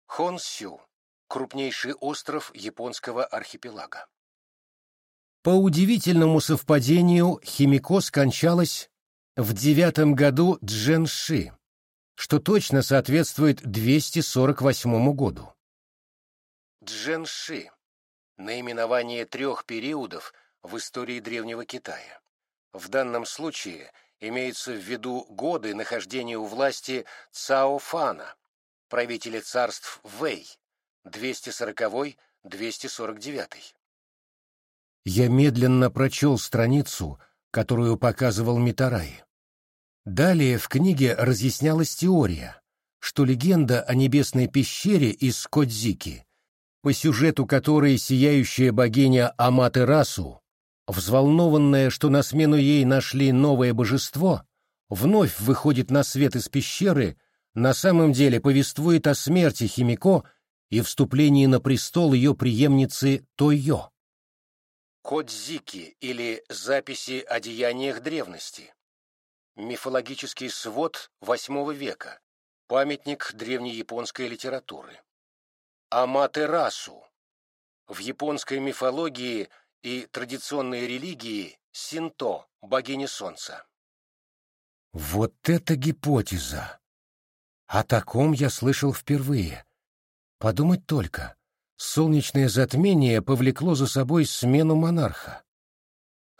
Хонсю — крупнейший остров японского архипелага. По удивительному совпадению Химико скончалась в девятом году Дженши, что точно соответствует 248 году. Дженши – наименование трех периодов в истории Древнего Китая. В данном случае имеются в виду годы нахождения у власти Цао Фана, правителя царств Вэй, 240-249. Я медленно прочел страницу, которую показывал Митарай. Далее в книге разъяснялась теория, что легенда о небесной пещере из Кодзики, по сюжету которой сияющая богиня Аматерасу, взволнованная, что на смену ей нашли новое божество, вновь выходит на свет из пещеры, на самом деле повествует о смерти Химико и вступлении на престол ее преемницы Тойо. Кодзики или записи о деяниях древности. Мифологический свод VIII века. Памятник древнеяпонской литературы. Аматерасу. В японской мифологии и традиционной религии Синто, богиня солнца. Вот это гипотеза! О таком я слышал впервые. Подумать только, солнечное затмение повлекло за собой смену монарха.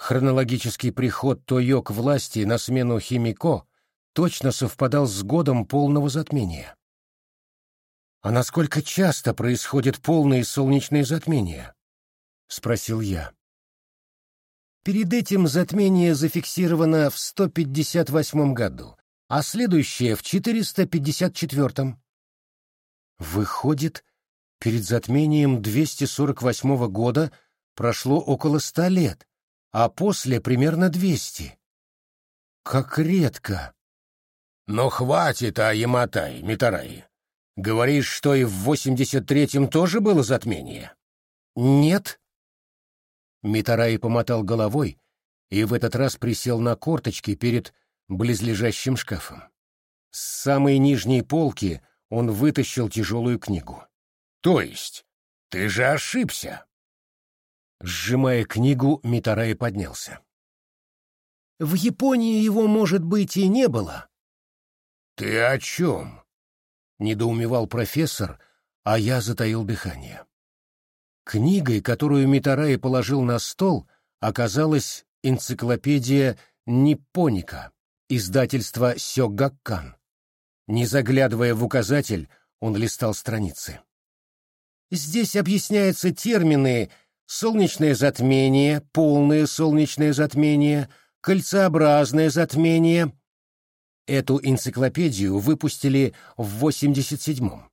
Хронологический приход Тойо к власти на смену Химико точно совпадал с годом полного затмения. «А насколько часто происходят полные солнечные затмения?» — спросил я. Перед этим затмение зафиксировано в 158 году, а следующее — в 454. Выходит, перед затмением 248 года прошло около ста лет, а после примерно двести. Как редко. Но хватит, а Яматай, Митарай. Говоришь, что и в восемьдесят третьем тоже было затмение? Нет. Митарай помотал головой и в этот раз присел на корточки перед близлежащим шкафом. С самой нижней полки Он вытащил тяжелую книгу. То есть, ты же ошибся. Сжимая книгу, Митарай поднялся. В Японии его, может быть, и не было. Ты о чем? Недоумевал профессор, а я затаил дыхание. Книгой, которую Митарай положил на стол, оказалась энциклопедия Ниппоника, издательства Сёгаккан. Не заглядывая в указатель, он листал страницы. Здесь объясняются термины солнечное затмение, полное солнечное затмение, кольцеобразное затмение. Эту энциклопедию выпустили в 87-м.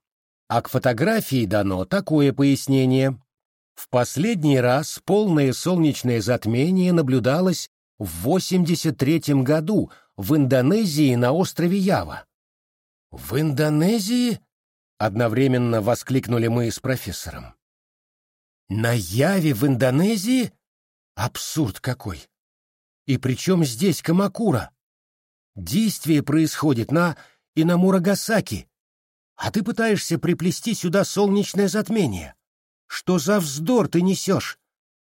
А к фотографии дано такое пояснение. В последний раз полное солнечное затмение наблюдалось в 83-м году в Индонезии на острове Ява. «В Индонезии?» — одновременно воскликнули мы с профессором. На Яве в Индонезии? Абсурд какой! И причем здесь Камакура? Действие происходит на Инамурагасаки, а ты пытаешься приплести сюда солнечное затмение. Что за вздор ты несешь?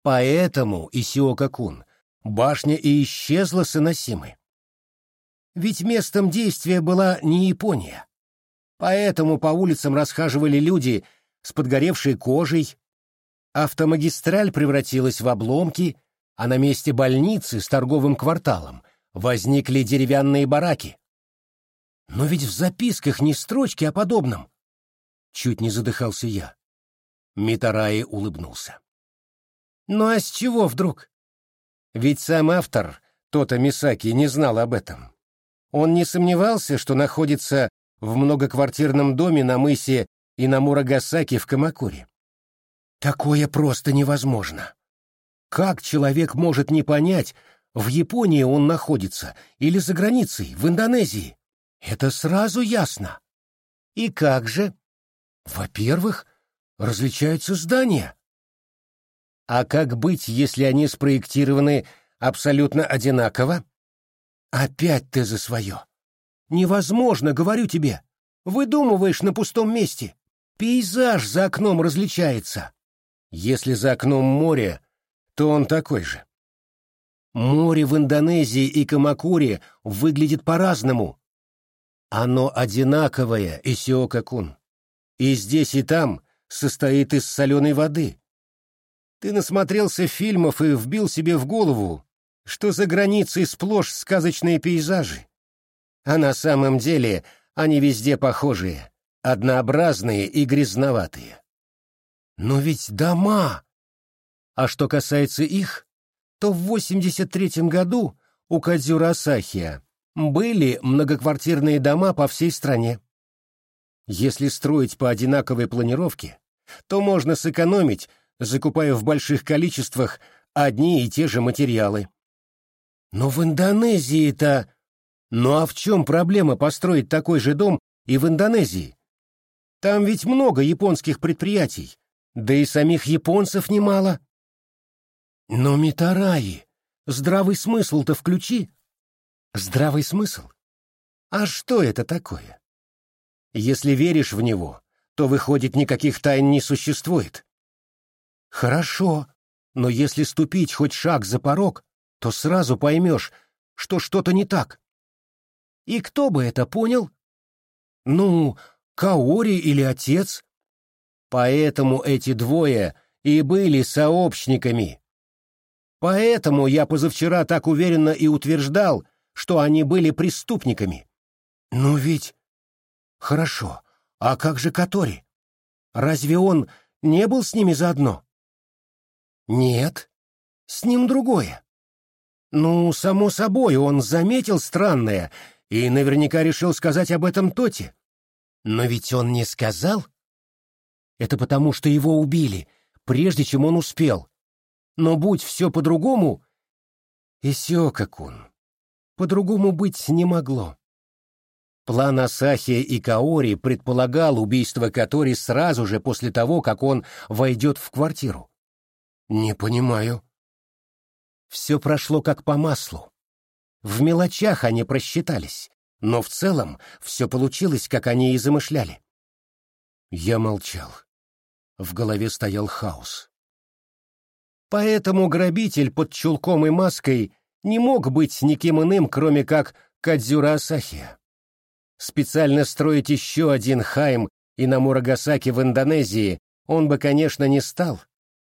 Поэтому, Исиока-кун, башня и исчезла с Иносимы. Ведь местом действия была не Япония. Поэтому по улицам расхаживали люди с подгоревшей кожей, Автомагистраль превратилась в обломки, а на месте больницы с торговым кварталом возникли деревянные бараки. Но ведь в записках не строчки о подобном. Чуть не задыхался я. Митараи улыбнулся. Ну а с чего вдруг? Ведь сам автор, Тота Мисаки, не знал об этом. Он не сомневался, что находится в многоквартирном доме на мысе Инамурагасаки в Камакуре. Такое просто невозможно. Как человек может не понять, в Японии он находится или за границей, в Индонезии? Это сразу ясно. И как же? Во-первых, различаются здания. А как быть, если они спроектированы абсолютно одинаково? Опять ты за свое. Невозможно, говорю тебе. Выдумываешь на пустом месте. Пейзаж за окном различается. Если за окном море, то он такой же. Море в Индонезии и Камакуре выглядит по-разному. Оно одинаковое, Исиока-кун. И здесь, и там состоит из соленой воды. Ты насмотрелся фильмов и вбил себе в голову, что за границей сплошь сказочные пейзажи. А на самом деле они везде похожие, однообразные и грязноватые. Но ведь дома! А что касается их, то в 83 году у Кадзюра Асахия были многоквартирные дома по всей стране. Если строить по одинаковой планировке, то можно сэкономить, закупая в больших количествах одни и те же материалы. Но в Индонезии-то... Ну а в чем проблема построить такой же дом и в Индонезии? Там ведь много японских предприятий, да и самих японцев немало. Но, Митараи, здравый смысл-то включи. Здравый смысл? А что это такое? Если веришь в него, то, выходит, никаких тайн не существует. Хорошо, но если ступить хоть шаг за порог, то сразу поймешь, что что-то не так. И кто бы это понял? Ну, Каори или отец? Поэтому эти двое и были сообщниками. Поэтому я позавчера так уверенно и утверждал, что они были преступниками. Но ведь... Хорошо, а как же Катори? Разве он не был с ними заодно? Нет, с ним другое. Ну, само собой, он заметил странное и наверняка решил сказать об этом Тоте. Но ведь он не сказал. Это потому, что его убили, прежде чем он успел. Но будь все по-другому... Исёка-кун. По-другому быть не могло. План Асахия и Каори предполагал убийство Катори сразу же после того, как он войдет в квартиру. Не понимаю. Все прошло как по маслу. В мелочах они просчитались, но в целом все получилось, как они и замышляли. Я молчал. В голове стоял хаос. Поэтому грабитель под чулком и маской не мог быть никем иным, кроме как Кадзюра Асахия. Специально строить еще один Хайм и на Мурагасаки в Индонезии он бы, конечно, не стал,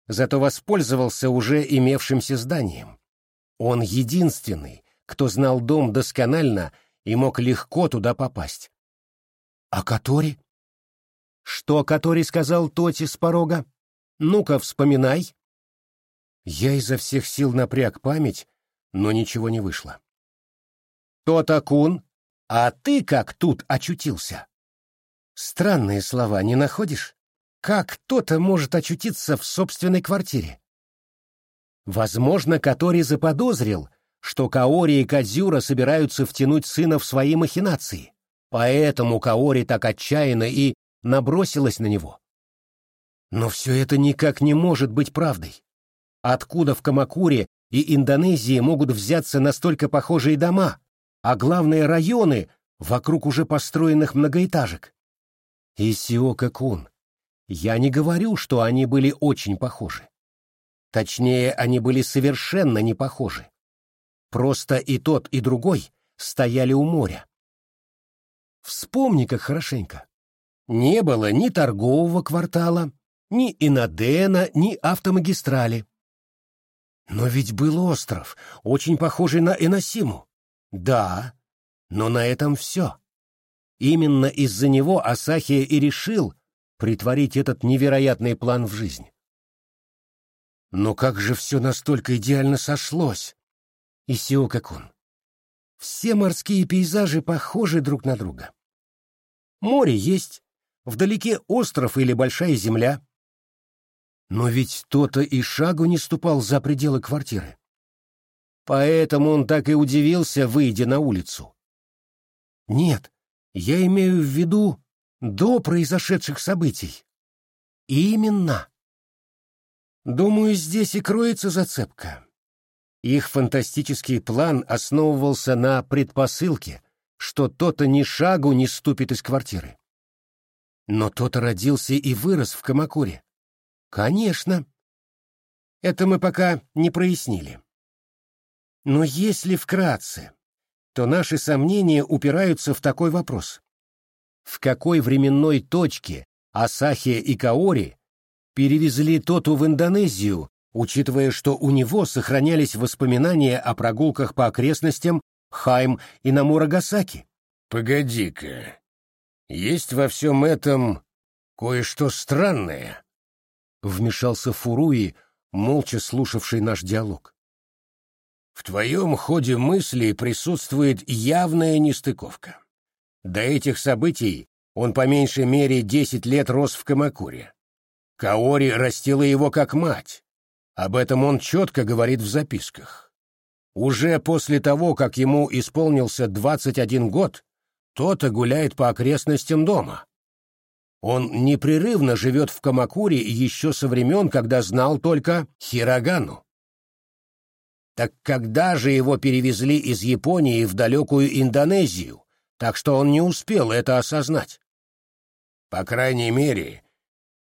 зато воспользовался уже имевшимся зданием. Он единственный, кто знал дом досконально и мог легко туда попасть. А Катори? Что Катори сказал Тоти с порога? Ну-ка, вспоминай. Я изо всех сил напряг память, но ничего не вышло. Тота-кун, а ты как тут очутился? Странные слова, не находишь? Как кто-то может очутиться в собственной квартире? Возможно, Катори заподозрил, что Каори и Кадзюра собираются втянуть сына в свои махинации. Поэтому Каори так отчаянно и набросилась на него. Но все это никак не может быть правдой. Откуда в Камакуре и Индонезии могут взяться настолько похожие дома, а главные районы вокруг уже построенных многоэтажек? Исиока-кун, я не говорю, что они были очень похожи. Точнее, они были совершенно не похожи. Просто и тот, и другой стояли у моря. Вспомни как хорошенько. Не было ни торгового квартала, ни Инадена, ни автомагистрали. Но ведь был остров, очень похожий на Эносиму. Да, но на этом все. Именно из-за него Асахия и решил притворить этот невероятный план в жизнь. Но как же все настолько идеально сошлось? Исиока-кун. Все морские пейзажи похожи друг на друга. Море есть, вдалеке остров или большая земля. Но ведь кто-то и шагу не ступал за пределы квартиры. Поэтому он так и удивился, выйдя на улицу. Нет, я имею в виду до произошедших событий. Именно. Думаю, здесь и кроется зацепка. Их фантастический план основывался на предпосылке, что то-то ни шагу не ступит из квартиры. Но тот родился и вырос в Камакуре. Конечно. Это мы пока не прояснили. Но если вкратце, то наши сомнения упираются в такой вопрос. В какой временной точке Асахия и Каори перевезли Тоту в Индонезию, учитывая, что у него сохранялись воспоминания о прогулках по окрестностям Хайм и Намурагасаки? «Погоди-ка, есть во всем этом кое-что странное», — вмешался Фуруи, молча слушавший наш диалог. «В твоем ходе мыслей присутствует явная нестыковка. До этих событий он по меньшей мере десять лет рос в Камакуре. Каори растила его как мать. Об этом он четко говорит в записках. Уже после того, как ему исполнился двадцать один год, то-то гуляет по окрестностям дома. Он непрерывно живет в Камакуре еще со времен, когда знал только Хирогану. Так когда же его перевезли из Японии в далекую Индонезию, так что он не успел это осознать? По крайней мере,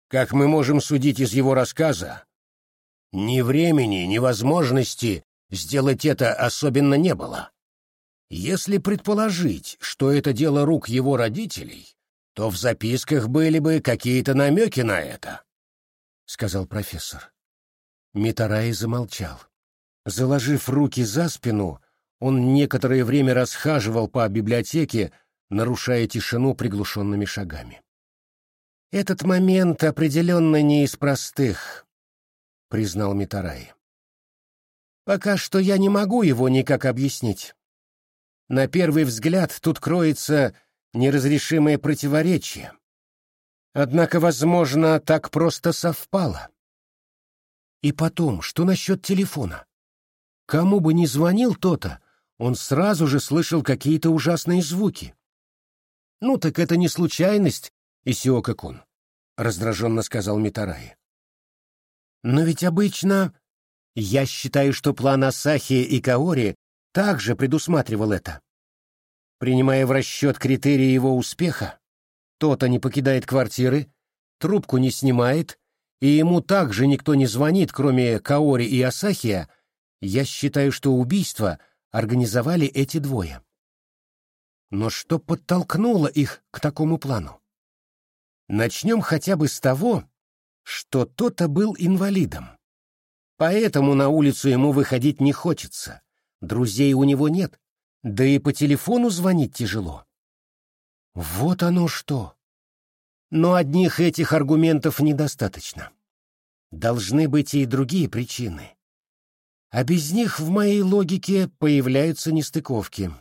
как мы можем судить из его рассказа, ни времени, ни возможности сделать это особенно не было. Если предположить, что это дело рук его родителей, то в записках были бы какие-то намеки на это, — сказал профессор. Митарай замолчал. Заложив руки за спину, он некоторое время расхаживал по библиотеке, нарушая тишину приглушенными шагами. «Этот момент определенно не из простых», — признал Митарай. «Пока что я не могу его никак объяснить. На первый взгляд тут кроется неразрешимое противоречие. Однако, возможно, так просто совпало. И потом, что насчет телефона? Кому бы ни звонил то-то, он сразу же слышал какие-то ужасные звуки. «Ну так это не случайность, Исиока-кун», — раздраженно сказал Митараи. «Но ведь обычно...» «Я считаю, что план Асахи и Каори также предусматривал это. Принимая в расчет критерии его успеха, тот то не покидает квартиры, трубку не снимает, и ему также никто не звонит, кроме Каори и Асахия, я считаю, что убийство организовали эти двое. Но что подтолкнуло их к такому плану? Начнем хотя бы с того, что тот-то был инвалидом. Поэтому на улицу ему выходить не хочется, друзей у него нет, да и по телефону звонить тяжело. Вот оно что. Но одних этих аргументов недостаточно. Должны быть и другие причины. А без них в моей логике появляются нестыковки.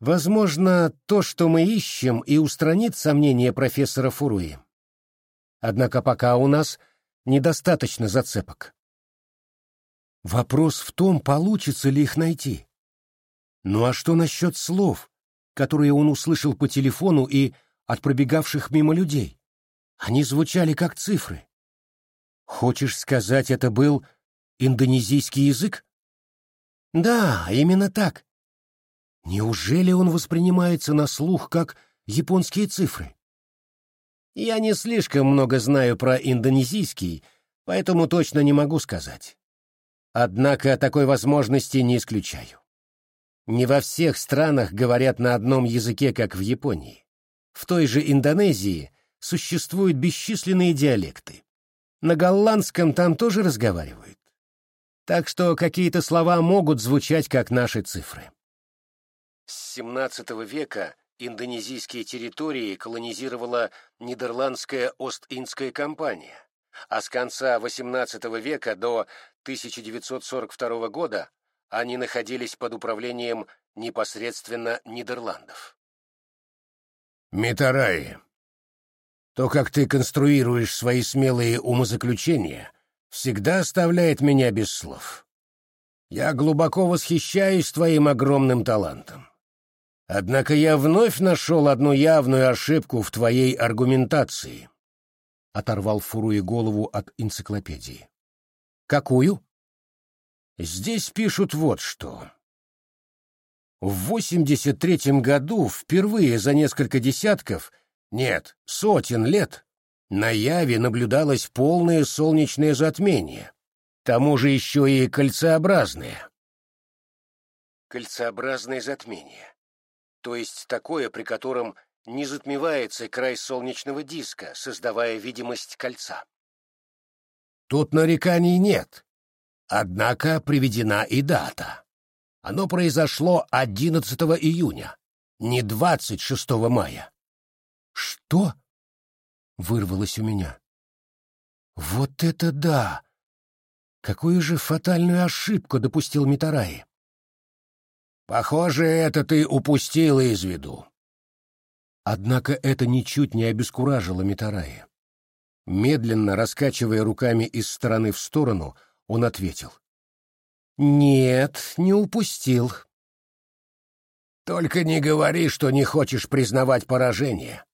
Возможно, то, что мы ищем, и устранит сомнения профессора Фуруи. Однако пока у нас недостаточно зацепок. Вопрос в том, получится ли их найти. Ну а что насчет слов, которые он услышал по телефону и от пробегавших мимо людей? Они звучали как цифры. Хочешь сказать, это был индонезийский язык? Да, именно так. Неужели он воспринимается на слух как японские цифры? Я не слишком много знаю про индонезийский, поэтому точно не могу сказать. Однако такой возможности не исключаю. Не во всех странах говорят на одном языке, как в Японии. В той же Индонезии существуют бесчисленные диалекты. На голландском там тоже разговаривают. Так что какие-то слова могут звучать как наши цифры. С XVII века индонезийские территории колонизировала Нидерландская Ост-Индская компания, а с конца XVIII века до 1942 года они находились под управлением непосредственно Нидерландов. Митараи, то, как ты конструируешь свои смелые умозаключения, всегда оставляет меня без слов. Я глубоко восхищаюсь твоим огромным талантом. Однако я вновь нашел одну явную ошибку в твоей аргументации. Оторвал Фуруи голову от энциклопедии. Какую? Здесь пишут вот что. В 83-м году впервые за несколько десятков, нет, сотен лет, на Яве наблюдалось полное солнечное затмение, тому же еще и кольцеобразное. Кольцеобразное затмение то есть такое, при котором не затмевается край солнечного диска, создавая видимость кольца. Тут нареканий нет. Однако приведена и дата. Оно произошло 11 июня, не 26 мая. Что? Вырвалось у меня. Вот это да! Какую же фатальную ошибку допустил Митараи? Похоже, это ты упустила из виду. Однако это ничуть не обескуражило Митарая. Медленно раскачивая руками из стороны в сторону, он ответил. «Нет, не упустил». «Только не говори, что не хочешь признавать поражение».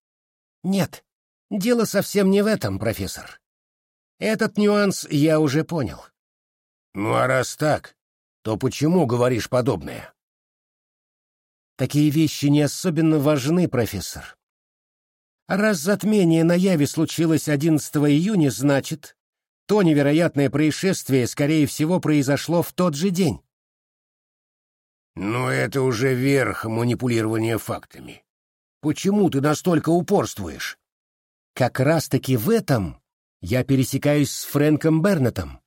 «Нет, дело совсем не в этом, профессор. Этот нюанс я уже понял». «Ну а раз так, то почему говоришь подобное?» Такие вещи не особенно важны, профессор. Раз затмение на Яве случилось 11 июня, значит, то невероятное происшествие, скорее всего, произошло в тот же день. Но это уже верх манипулирования фактами. Почему ты настолько упорствуешь? Как раз-таки в этом я пересекаюсь с Фрэнком Бернетом.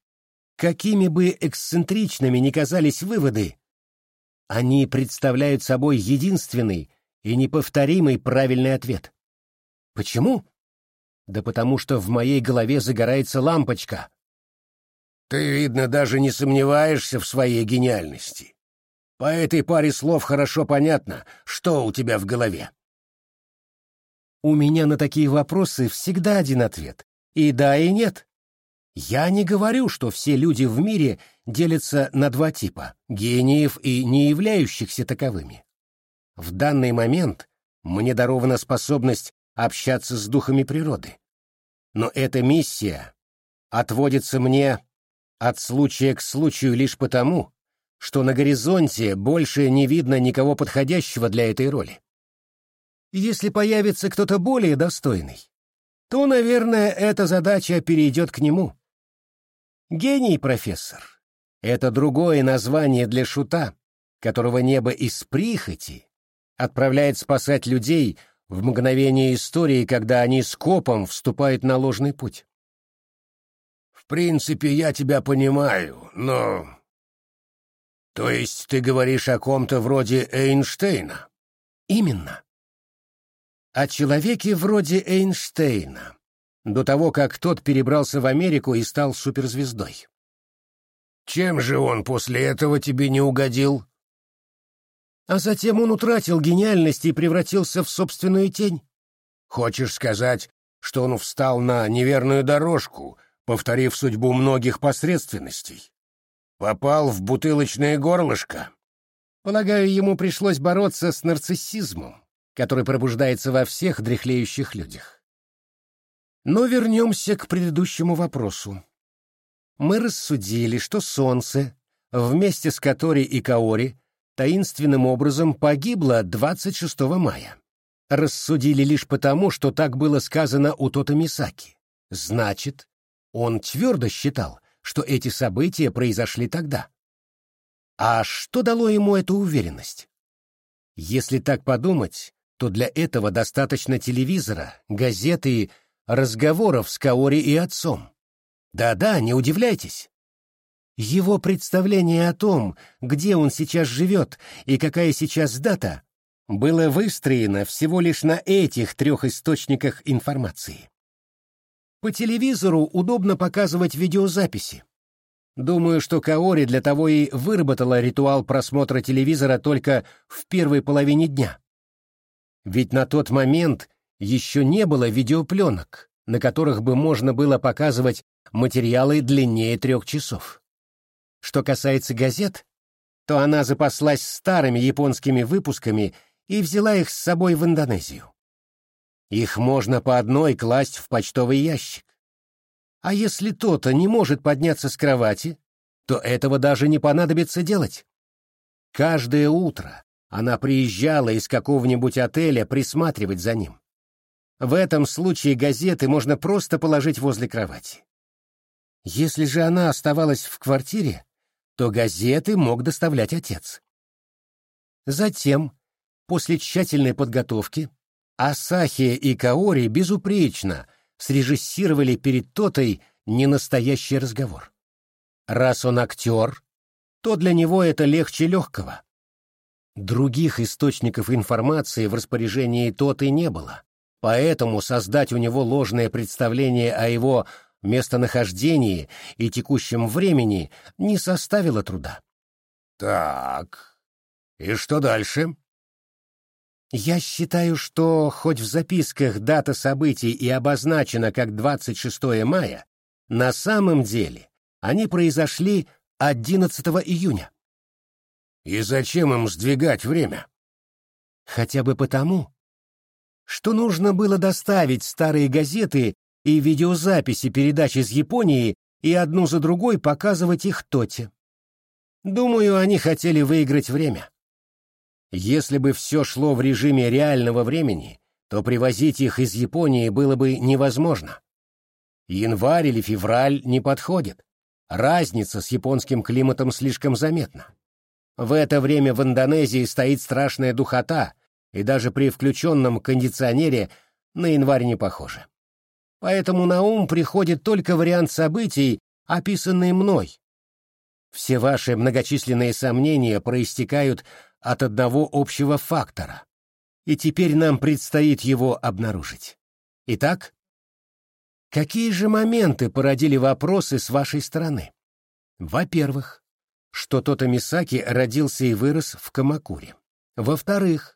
Какими бы эксцентричными ни казались выводы, они представляют собой единственный и неповторимый правильный ответ. Почему? Да потому что в моей голове загорается лампочка. Ты, видно, даже не сомневаешься в своей гениальности. По этой паре слов хорошо понятно, что у тебя в голове. У меня на такие вопросы всегда один ответ. И да, и нет. Я не говорю, что все люди в мире делятся на два типа — гениев и не являющихся таковыми. В данный момент мне дарована способность общаться с духами природы. Но эта миссия отводится мне от случая к случаю лишь потому, что на горизонте больше не видно никого подходящего для этой роли. Если появится кто-то более достойный, то, наверное, эта задача перейдет к нему. Гений, профессор. Это другое название для шута, которого небо из прихоти отправляет спасать людей в мгновение истории, когда они скопом вступают на ложный путь. В принципе, я тебя понимаю, но... То есть ты говоришь о ком-то вроде Эйнштейна? Именно. О человеке вроде Эйнштейна, до того, как тот перебрался в Америку и стал суперзвездой. Чем же он после этого тебе не угодил? А затем он утратил гениальность и превратился в собственную тень. Хочешь сказать, что он встал на неверную дорожку, повторив судьбу многих посредственностей? Попал в бутылочное горлышко? Полагаю, ему пришлось бороться с нарциссизмом, который пробуждается во всех дряхлеющих людях. Но вернемся к предыдущему вопросу. Мы рассудили, что Солнце, вместе с Катори и Каори, таинственным образом погибла 26 мая. Рассудили лишь потому, что так было сказано у Тота Мисаки. Значит, он твердо считал, что эти события произошли тогда. А что дало ему эту уверенность? Если так подумать, то для этого достаточно телевизора, газеты разговоров с Каори и отцом. Да-да, не удивляйтесь. Его представление о том, где он сейчас живет и какая сейчас дата, было выстроено всего лишь на этих трех источниках информации. По телевизору удобно показывать видеозаписи. Думаю, что Каори для того и выработала ритуал просмотра телевизора только в первой половине дня. Ведь на тот момент еще не было видеопленок, на которых бы можно было показывать материалы длиннее трех часов. Что касается газет, то она запаслась старыми японскими выпусками и взяла их с собой в Индонезию. Их можно по одной класть в почтовый ящик. А если кто-то не может подняться с кровати, то этого даже не понадобится делать. Каждое утро она приезжала из какого-нибудь отеля присматривать за ним. В этом случае газеты можно просто положить возле кровати. Если же она оставалась в квартире, то газеты мог доставлять отец. Затем, после тщательной подготовки, Асахия и Каори безупречно срежиссировали перед Тотой ненастоящий разговор. Раз он актер, то для него это легче легкого. Других источников информации в распоряжении Тоты не было, поэтому создать у него ложное представление о его местонахождении и текущем времени не составило труда. Так, и что дальше? Я считаю, что хоть в записках дата событий и обозначена как 26 мая, на самом деле они произошли 11 июня. И зачем им сдвигать время? Хотя бы потому, что нужно было доставить старые газеты и видеозаписи передач из Японии и одну за другой показывать их Тоте. Думаю, они хотели выиграть время. Если бы все шло в режиме реального времени, то привозить их из Японии было бы невозможно. Январь или февраль не подходит. Разница с японским климатом слишком заметна. В это время в Индонезии стоит страшная духота, и даже при включенном кондиционере на январь не похоже поэтому на ум приходит только вариант событий, описанный мной. Все ваши многочисленные сомнения проистекают от одного общего фактора, и теперь нам предстоит его обнаружить. Итак, какие же моменты породили вопросы с вашей стороны? Во-первых, что Тота Мисаки родился и вырос в Камакуре. Во-вторых,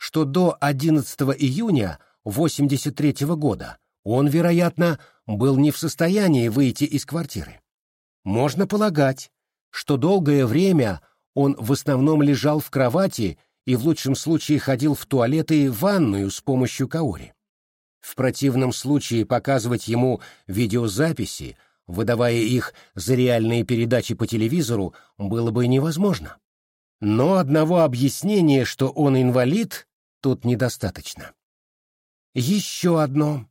что до 11 июня 83 года он, вероятно, был не в состоянии выйти из квартиры. Можно полагать, что долгое время он в основном лежал в кровати и в лучшем случае ходил в туалет и ванную с помощью Каори. В противном случае показывать ему видеозаписи, выдавая их за реальные передачи по телевизору, было бы невозможно. Но одного объяснения, что он инвалид, тут недостаточно. Еще одно.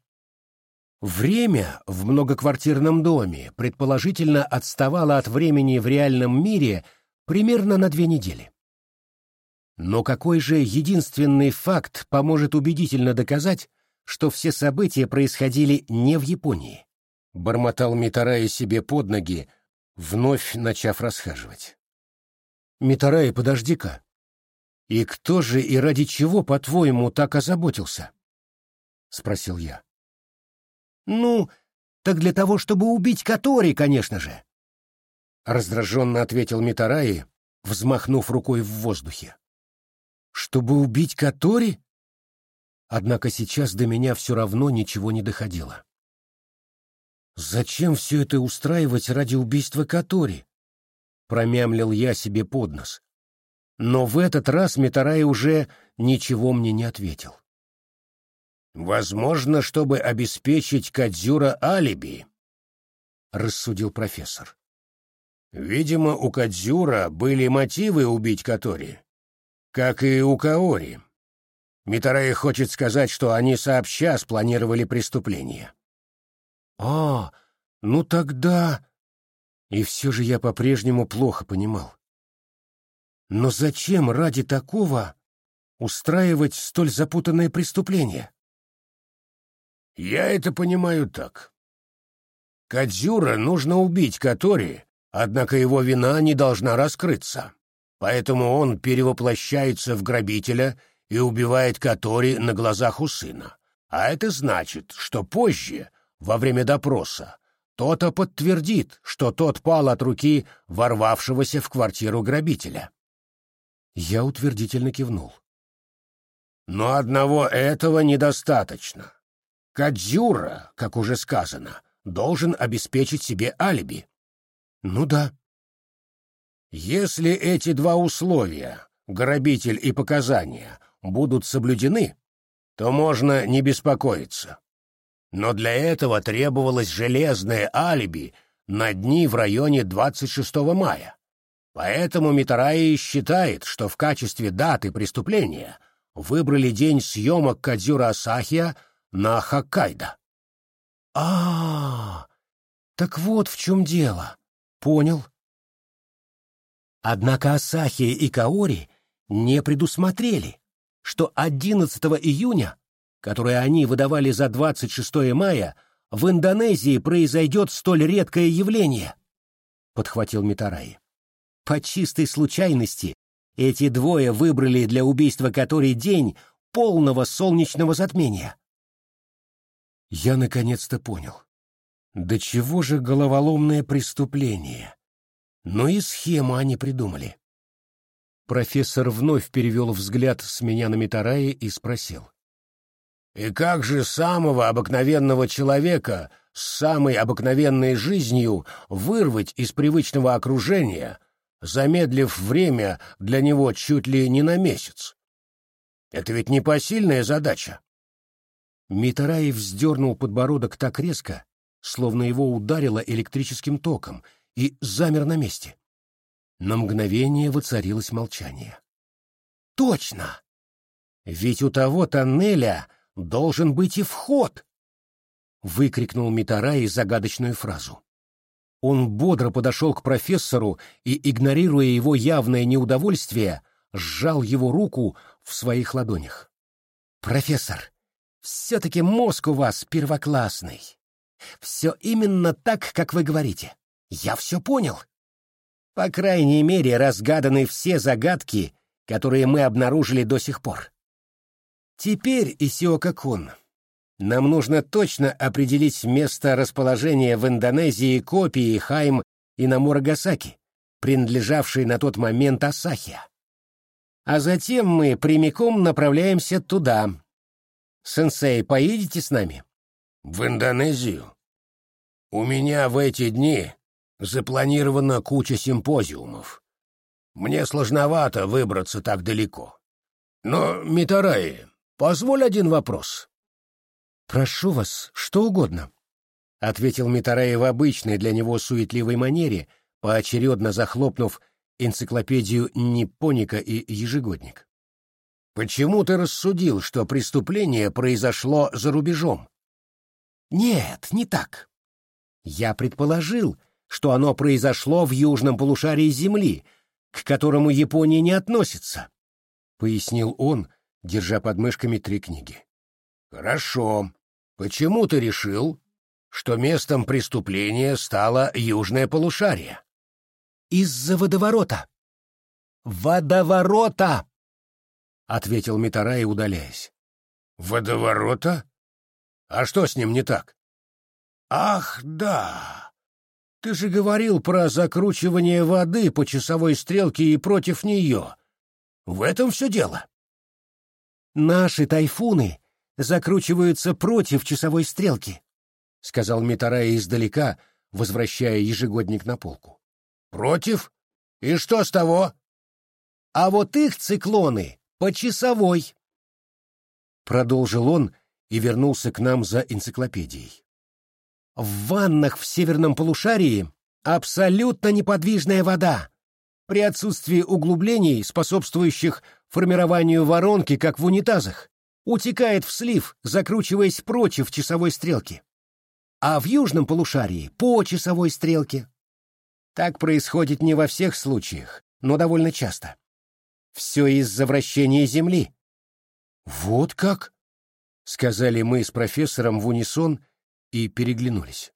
Время в многоквартирном доме предположительно отставало от времени в реальном мире примерно на две недели. Но какой же единственный факт поможет убедительно доказать, что все события происходили не в Японии? Бормотал Митарай себе под ноги, вновь начав расхаживать. «Митарай, подожди-ка. И кто же и ради чего, по-твоему, так озаботился?» — спросил я. «Ну, так для того, чтобы убить Катори, конечно же!» Раздраженно ответил Митараи, взмахнув рукой в воздухе. «Чтобы убить Катори?» Однако сейчас до меня все равно ничего не доходило. «Зачем все это устраивать ради убийства Катори?» Промямлил я себе под нос. Но в этот раз Митарай уже ничего мне не ответил. Возможно, чтобы обеспечить Кадзюра алиби, рассудил профессор. Видимо, у Кадзюра были мотивы убить Катори, как и у Каори. Митарай хочет сказать, что они сообща спланировали преступление. А, ну тогда... И все же я по-прежнему плохо понимал. Но зачем ради такого устраивать столь запутанное преступление? Я это понимаю так. Кадзюра нужно убить Катори, однако его вина не должна раскрыться. Поэтому он перевоплощается в грабителя и убивает Катори на глазах у сына. А это значит, что позже, во время допроса, то-то подтвердит, что тот пал от руки ворвавшегося в квартиру грабителя. Я утвердительно кивнул. Но одного этого недостаточно. Кадзюра, как уже сказано, должен обеспечить себе алиби. Ну да. Если эти два условия, грабитель и показания, будут соблюдены, то можно не беспокоиться. Но для этого требовалось железное алиби на дни в районе 26 мая. Поэтому Митараи считает, что в качестве даты преступления выбрали день съемок Кадзюра Асахия – на Хоккайдо. А, -а, Так вот в чем дело. Понял. Однако Асахи и Каори не предусмотрели, что 11 июня, которое они выдавали за 26 мая, в Индонезии произойдет столь редкое явление, — подхватил Митараи. По чистой случайности эти двое выбрали для убийства Катори день полного солнечного затмения. Я наконец-то понял. До чего же головоломное преступление? Но и схему они придумали. Профессор вновь перевел взгляд с меня на Митарая и спросил. «И как же самого обыкновенного человека с самой обыкновенной жизнью вырвать из привычного окружения, замедлив время для него чуть ли не на месяц? Это ведь непосильная задача». Митараев вздернул подбородок так резко, словно его ударило электрическим током, и замер на месте. На мгновение воцарилось молчание. «Точно! Ведь у того тоннеля должен быть и вход!» — выкрикнул Митарай загадочную фразу. Он бодро подошел к профессору и, игнорируя его явное неудовольствие, сжал его руку в своих ладонях. «Профессор, все-таки мозг у вас первоклассный. Все именно так, как вы говорите. Я все понял. По крайней мере, разгаданы все загадки, которые мы обнаружили до сих пор. Теперь, Исиока-кун, нам нужно точно определить место расположения в Индонезии копии Хайм и Намурагасаки, принадлежавшей на тот момент Асахия. А затем мы прямиком направляемся туда, Сенсей, поедете с нами? В Индонезию? У меня в эти дни запланирована куча симпозиумов. Мне сложновато выбраться так далеко. Но, Митараи, позволь один вопрос. Прошу вас, что угодно, — ответил Митараи в обычной для него суетливой манере, поочередно захлопнув энциклопедию Ниппоника и ежегодник. Почему ты рассудил, что преступление произошло за рубежом? Нет, не так. Я предположил, что оно произошло в южном полушарии Земли, к которому Япония не относится, — пояснил он, держа под мышками три книги. Хорошо. Почему ты решил, что местом преступления стало южное полушарие? Из-за водоворота. Водоворота! — ответил Митарай, удаляясь. Водоворота? А что с ним не так? Ах, да. Ты же говорил про закручивание воды по часовой стрелке и против нее. В этом все дело. Наши тайфуны закручиваются против часовой стрелки, сказал Митарай издалека, возвращая ежегодник на полку. Против? И что с того? А вот их циклоны по часовой. Продолжил он и вернулся к нам за энциклопедией. В ваннах в северном полушарии абсолютно неподвижная вода. При отсутствии углублений, способствующих формированию воронки, как в унитазах, утекает в слив, закручиваясь против часовой стрелки. А в южном полушарии — по часовой стрелке. Так происходит не во всех случаях, но довольно часто. Все из-за вращения Земли. «Вот как?» — сказали мы с профессором в унисон и переглянулись.